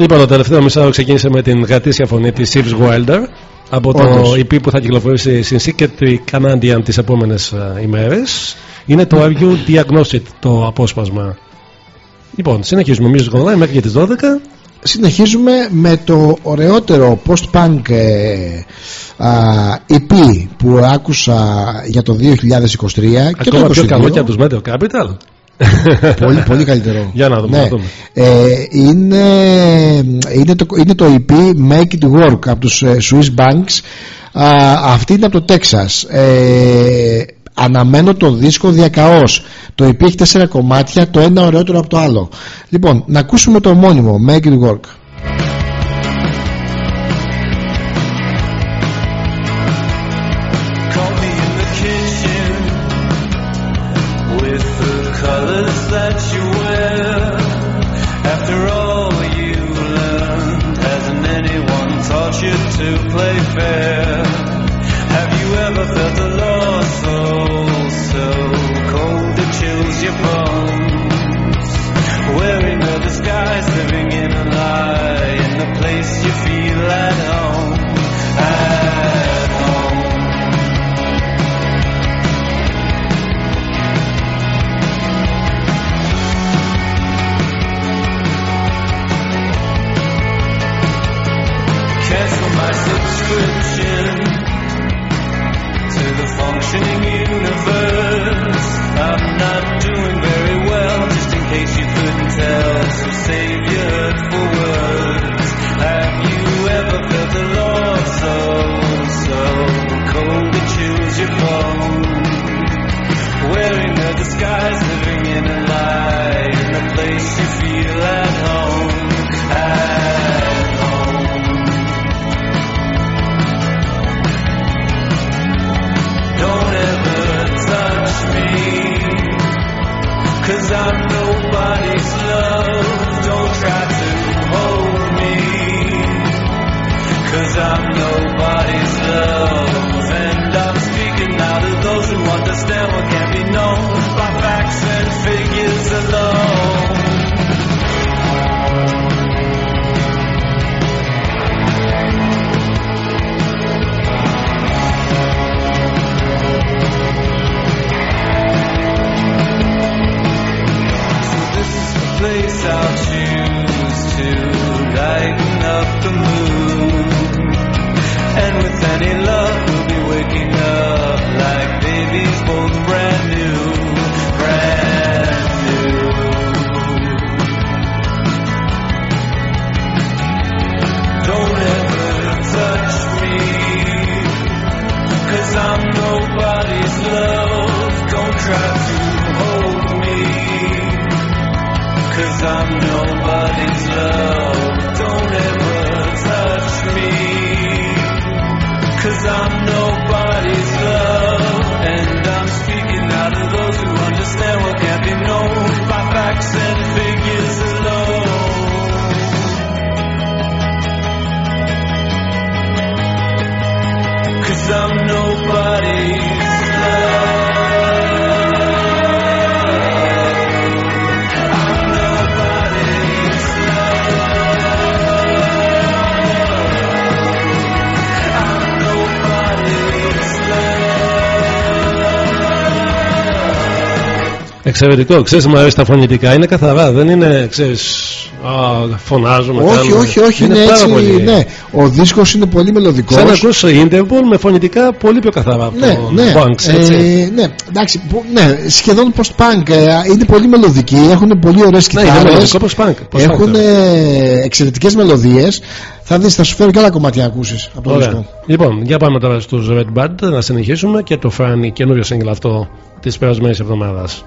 Λοιπόν, το τελευταίο μισάρο ξεκίνησε με την γατήσια φωνή της Sieves Wilder από το Όντως. EP που θα κυκλοφορήσει στην Secret Canadian τις επόμενες ημέρες. Είναι το Are You Diagnosed το απόσπασμα; Λοιπόν, συνεχίζουμε Music Online μέχρι και τις 12. Συνεχίζουμε με το ωραιότερο post-punk ε, α, EP που άκουσα για το 2023 και Ακόμα το πιο 2022. καλό και από τους Metro Capital. πολύ, πολύ καλύτερο. Για να δούμε. Ναι. να δούμε. Ε, είναι, είναι, το, είναι το EP Make It Work από τους ε, Swiss Banks Α, αυτή είναι από το Texas ε, αναμένω το δίσκο διακαώς το EP έχει τέσσερα κομμάτια το ένα ωραιότερο από το άλλο λοιπόν να ακούσουμε το ομώνυμο Make It Work to play fair? Have you ever felt a lost soul oh so cold it chills your bones? Wearing a disguise, living in a lie, in the place you feel at functioning universe. I'm not doing very well, just in case you couldn't tell. So save your for place I'll choose to lighten up the mood. And with any luck, we'll be waking up like babies, both brand new, I'm nobody's love. Don't ever touch me. Cause I'm Εξαιρετικό, ξέρεις, μου αρέσει τα φωνητικά. Είναι καθαρά, δεν είναι, ξέρεις, φωνάζουμε. Όχι, κάνουμε. όχι, όχι, είναι, πάρα έτσι. πολύ. Ναι, ο δίσκος είναι πολύ μελωδικός. Σαν να ακούς Interpol με φωνητικά πολύ πιο καθαρά από Ναι, το ναι, Banks, έτσι. ε, ναι, εντάξει, που- ναι, σχεδόν post-punk. ε, είναι πολύ μελωδικοί, έχουν πολύ ωραίες Ναι, είναι κιθάρες. μελωδικό post-punk, post-punk, Έχουν ναι. ε, εξαιρετικές μελωδίες. Θα δεις, θα σου φέρω και άλλα κομμάτια να ακούσεις από το Ωραία. δίσκο. Λοιπόν, για πάμε τώρα στους Red Band να συνεχίσουμε και το Franny καινούριο single αυτό της περασμένης εβδομάδας.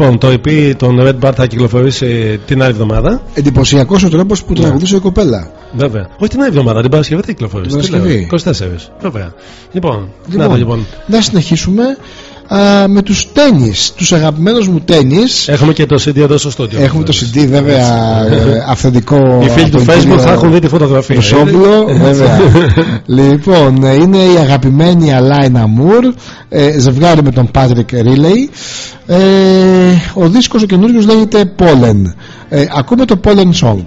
Λοιπόν, το EP των Red Bar θα κυκλοφορήσει την άλλη εβδομάδα. Εντυπωσιακός ο τρόπος που τραγουδούσε η κοπέλα. Βέβαια. Όχι την άλλη εβδομάδα, την Παρασκευή θα κυκλοφορήσει. Την Τι λέω, Παρασκευή. 24. Βέβαια. Λοιπόν, Λοιπόν, να το λοιπόν. να συνεχίσουμε α, με τους τένις, τους αγαπημένους μου τένις. Έχουμε και το CD εδώ στο στούντιο. Έχουμε το CD βέβαια ε, αυθεντικό. Οι φίλοι από του τον Facebook κύριο θα έχουν δει τη φωτογραφία. Ρουσόμπλο, έτσι. βέβαια. λοιπόν, ε, είναι η αγαπημένη Αλάινα Μουρ, ε, ζευγάρι με τον Patrick Riley. Ε, ο δίσκος ο καινούριος λέγεται Pollen. Ε, ακούμε το Pollen Song.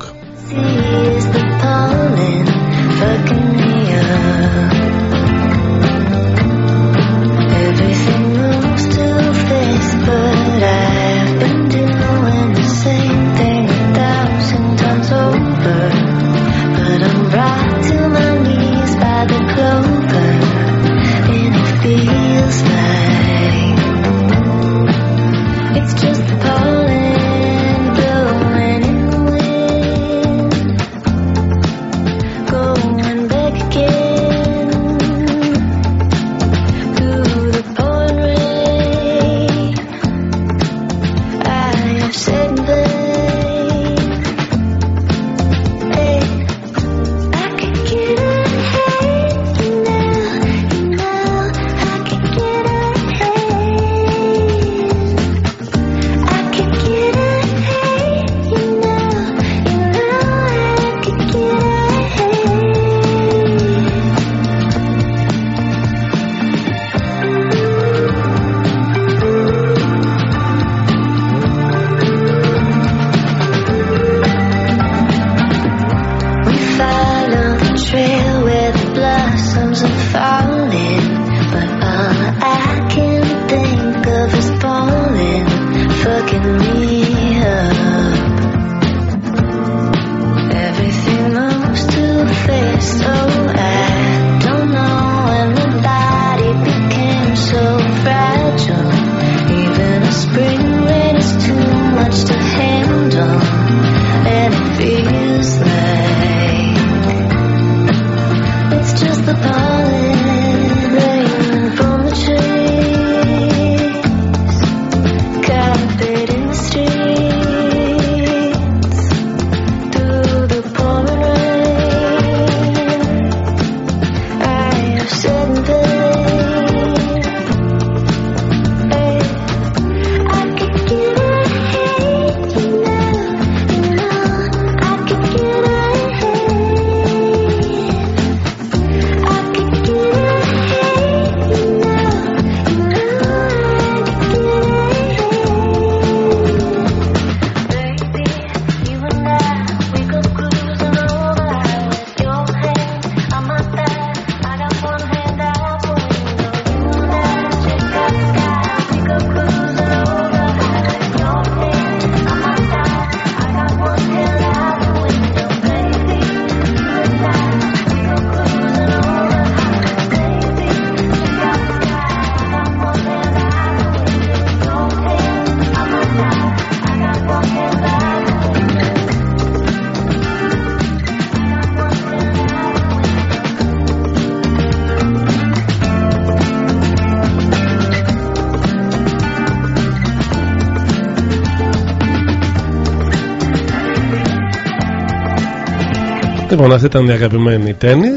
Λοιπόν, αυτή ήταν η αγαπημένη τέννη.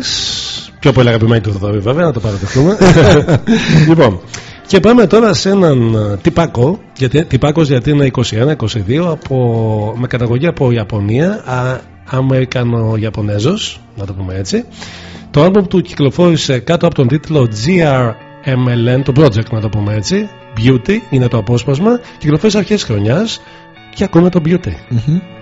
Πιο πολύ αγαπημένη του Θοδωρή, βέβαια, να το παραδεχτούμε. λοιπόν, και πάμε τώρα σε έναν ε, τυπάκο. Γιατί, τυπάκος γιατί είναι 21-22 από, με καταγωγή από Ιαπωνία. Α, Αμερικανο-Ιαπωνέζος, να το πούμε έτσι. Το άλμπομ του κυκλοφόρησε κάτω από τον τίτλο GRMLN, το project να το πούμε έτσι. Beauty είναι το απόσπασμα. Κυκλοφόρησε αρχές χρονιάς και ακούμε το Beauty. It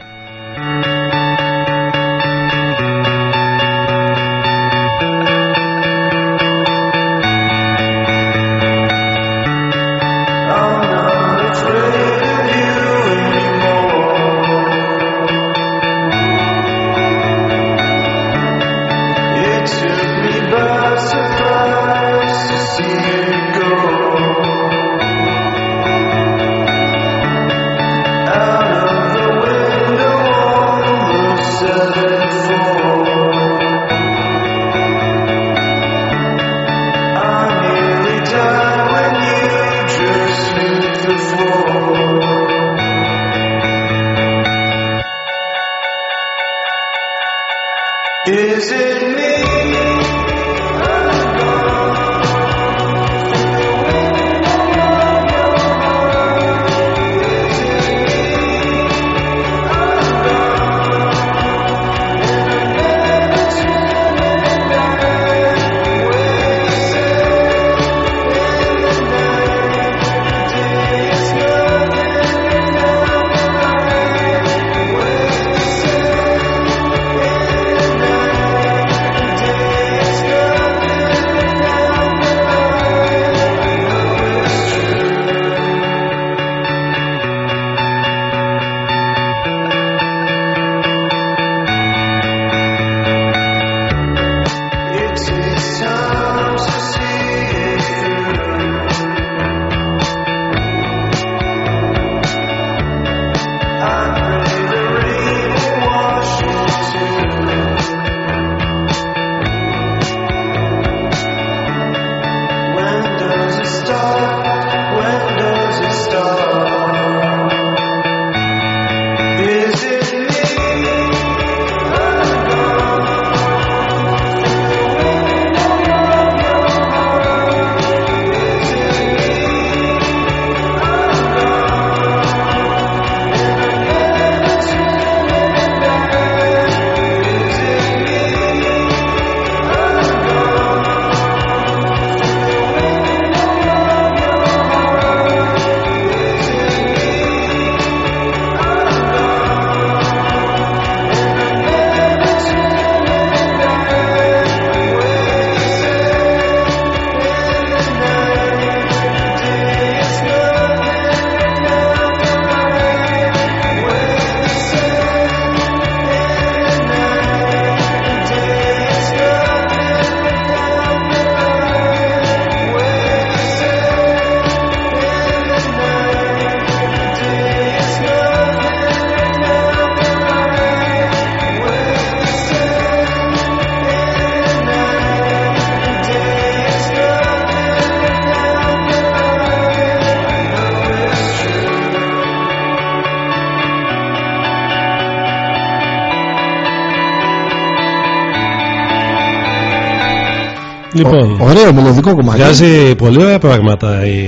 Λοιπόν, ωραίο μελωδικό κομμάτι. Βγάζει πολύ ωραία πράγματα η...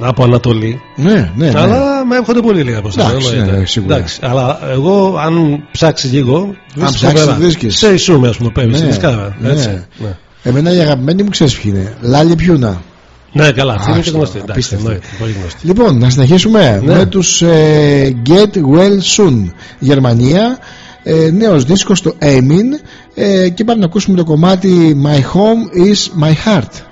από Ανατολή. Ναι, ναι, ναι. Αλλά με έρχονται πολύ λίγα προς τα Εντάξει, εννοείται. ναι, σίγουρα. Εντάξει, αλλά εγώ αν ψάξεις λίγο. βρίσκεις ψάξεις, φοβερά. βρίσκεις. Σε Ισούμε, ας πούμε, παίρνει. Ναι, στη δισκάρα. ναι. Έτσι. Ναι. Εμένα η αγαπημένη μου ξέρεις ποιοι είναι; Λάλη Πιούνα. Ναι, καλά, αυτή είναι και Άστο, γνωστή. Εντάξει, απίστευτη. εννοείται, πολύ γνωστή. Λοιπόν, να συνεχίσουμε Ναι. με τους ε, Get Well Soon Γερμανία ε, νέος δίσκος στο Amin ε, και πάμε να ακούσουμε το κομμάτι My Home is My Heart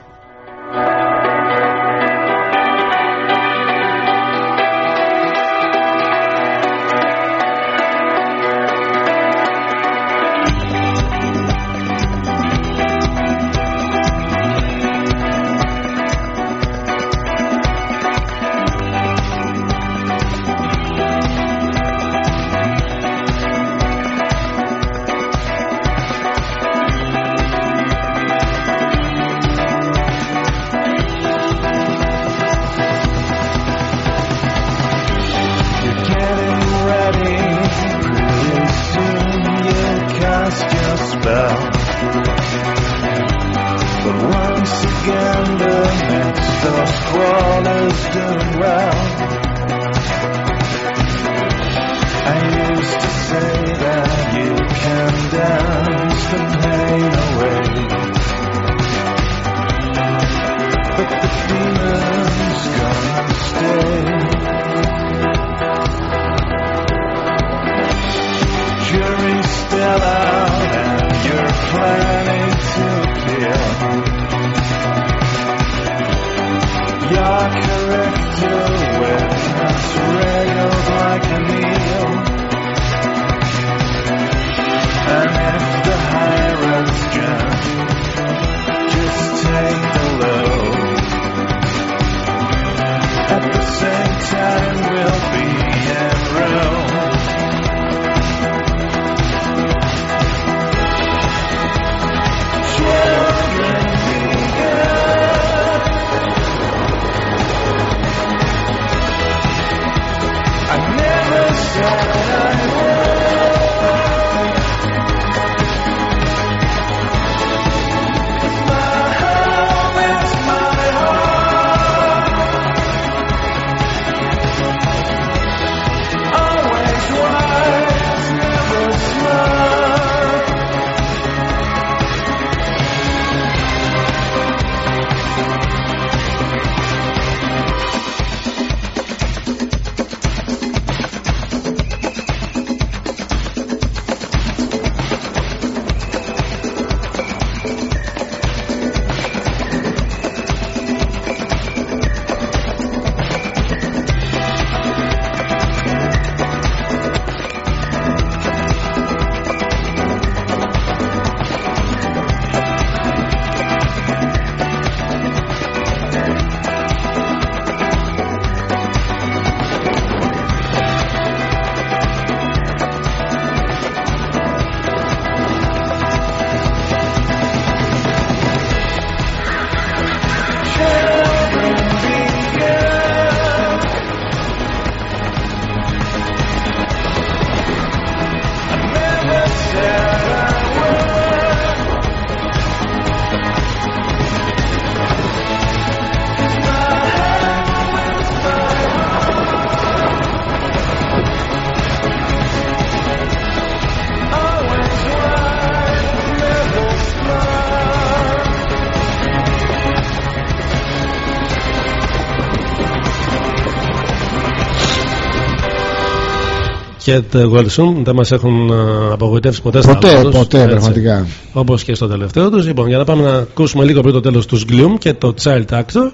Get Well Soon δεν μας έχουν ε, απογοητεύσει ποτέ στα Ποτέ, άλμπομ τους, ποτέ, έτσι. πραγματικά. Όπως και στο τελευταίο τους Λοιπόν, για να πάμε να ακούσουμε λίγο πριν το τέλος τους Gloom και το Child Actor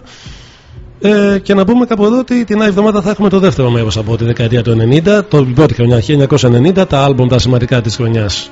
ε, και να πούμε κάπου εδώ ότι την άλλη εβδομάδα θα έχουμε το δεύτερο μέρος από τη δεκαετία του 90 το πρώτη χρονιά 1990 τα άλμπομ τα σημαντικά της χρονιάς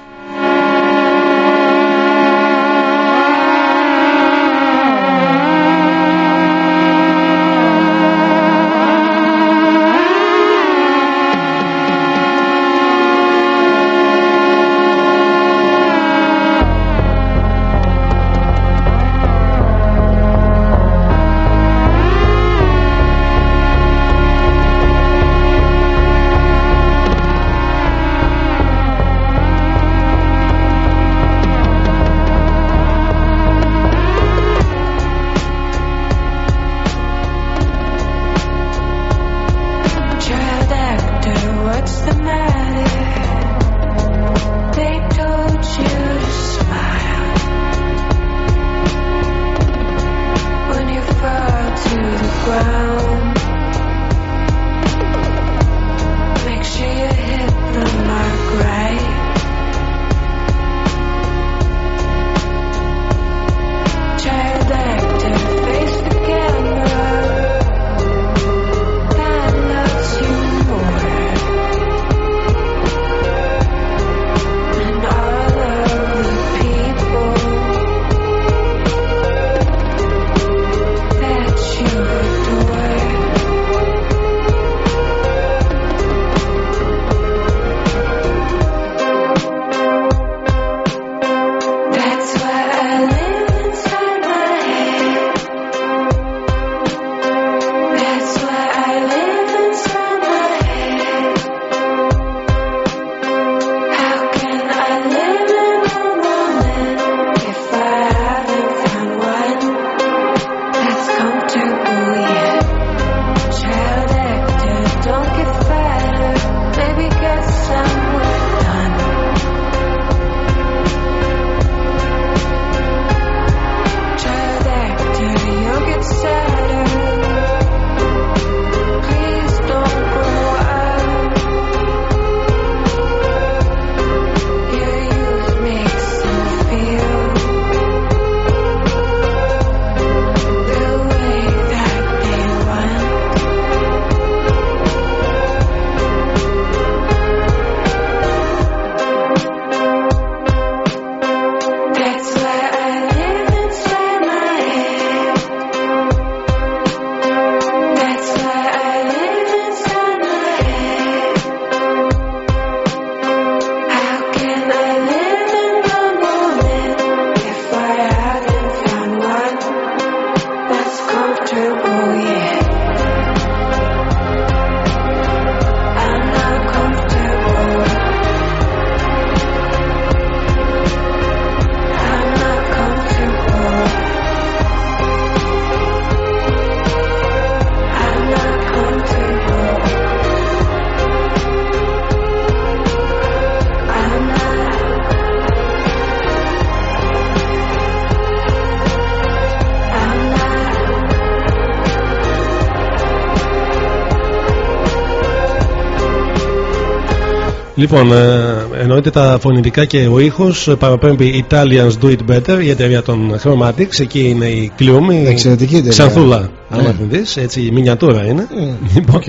Λοιπόν, ε, εννοείται τα φωνητικά και ο ήχος παραπέμπει Italians Do It Better, η εταιρεία των Chromatics. Εκεί είναι η Κλειούμη, η Εξαιρετική εταιρεία. Ξανθούλα. Ναι. Αν την δεις, έτσι η μινιατούρα είναι. Ε, Λοιπόν, οκ.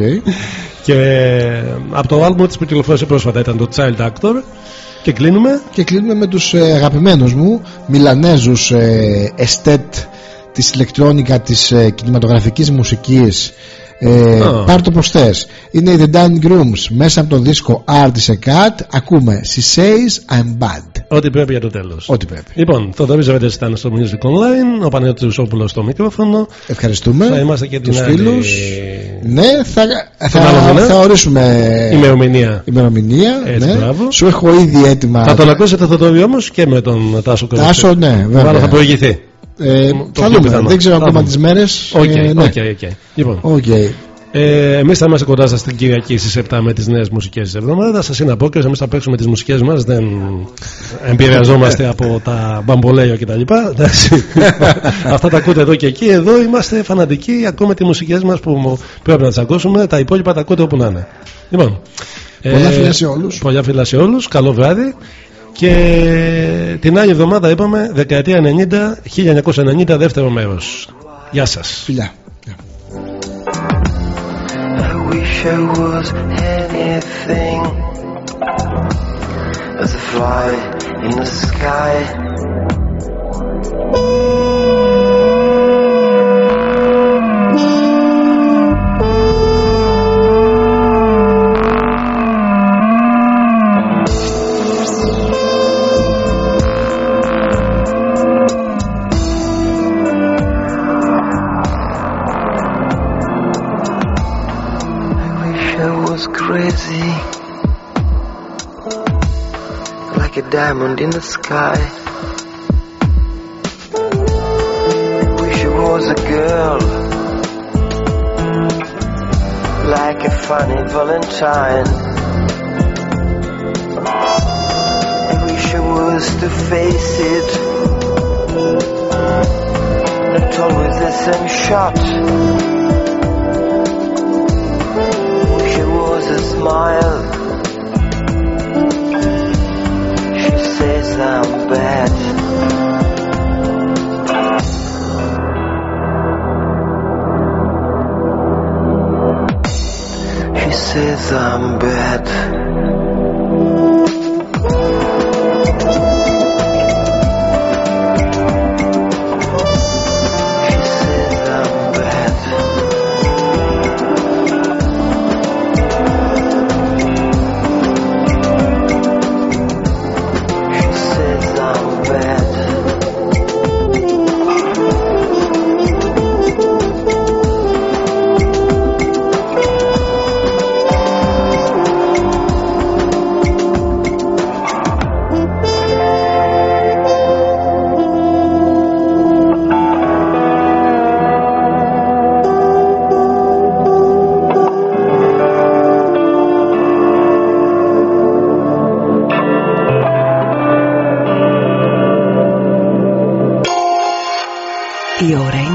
Και ε, από το άλμπου της που κυκλοφόρησε πρόσφατα ήταν το Child Actor. Και κλείνουμε. Και κλείνουμε με τους ε, αγαπημένους μου Μιλανέζους ε, εστέτ της ηλεκτρόνικα της ε, κινηματογραφικής μουσικής ε, Α. πάρ' το πως θες είναι οι The Dining Rooms μέσα από το δίσκο Art is a Cat ακούμε She Says I'm Bad Ό,τι πρέπει για το τέλος. Ό,τι πρέπει Λοιπόν, το Δωρή Ζεβέντε ήταν στο Music Online, ο Παναγιώτης Ρουσόπουλος στο μικρόφωνο. Ευχαριστούμε Θα είμαστε και την τους άλλη φίλους Ναι θα, Τον άλλο θα, μήνα. θα ορίσουμε ημερομηνία. ημερομηνία Έτσι, ναι. μπράβο. Σου έχω ήδη έτοιμα Θα τον ακούσετε το τόριο όμως και με τον Τάσο Κορυφή. Τάσο, ναι, βέβαια. Μάλλον θα προηγηθεί. Ε, Το θα πιο δούμε, πιθανό. δεν ξέρω Θα ακόμα δούμε. τις μέρες Οκ, ε, ναι. ok, ok. Λοιπόν, Οκ. ε, εμείς θα είμαστε κοντά σας την Κυριακή στις 7 με τις νέες μουσικές της εβδομάδας. Σας είναι απόκριση, εμείς θα παίξουμε τις μουσικές μας. Δεν επηρεαζόμαστε από τα μπαμπολέιο κτλ. Εντάξει. Αυτά τα ακούτε εδώ και εκεί. Εδώ είμαστε φανατικοί. Ακούμε τις μουσικές μας που πρέπει να τις ακούσουμε. Τα υπόλοιπα τα ακούτε όπου να είναι. Λοιπόν, Πολλά φιλιά σε όλους. Πολλά φιλιά σε όλους. Καλό βράδυ. Και την άλλη εβδομάδα είπαμε δεκαετία 90, 1990 δεύτερο μέρος. Γεια σας. Φιλιά. I wish I was anything as a fly in the sky. Diamond in the sky. Wish I was a girl like a funny Valentine. I wish I was to face it, not always the same shot. She was a smile. I'm bad. She says I'm bad.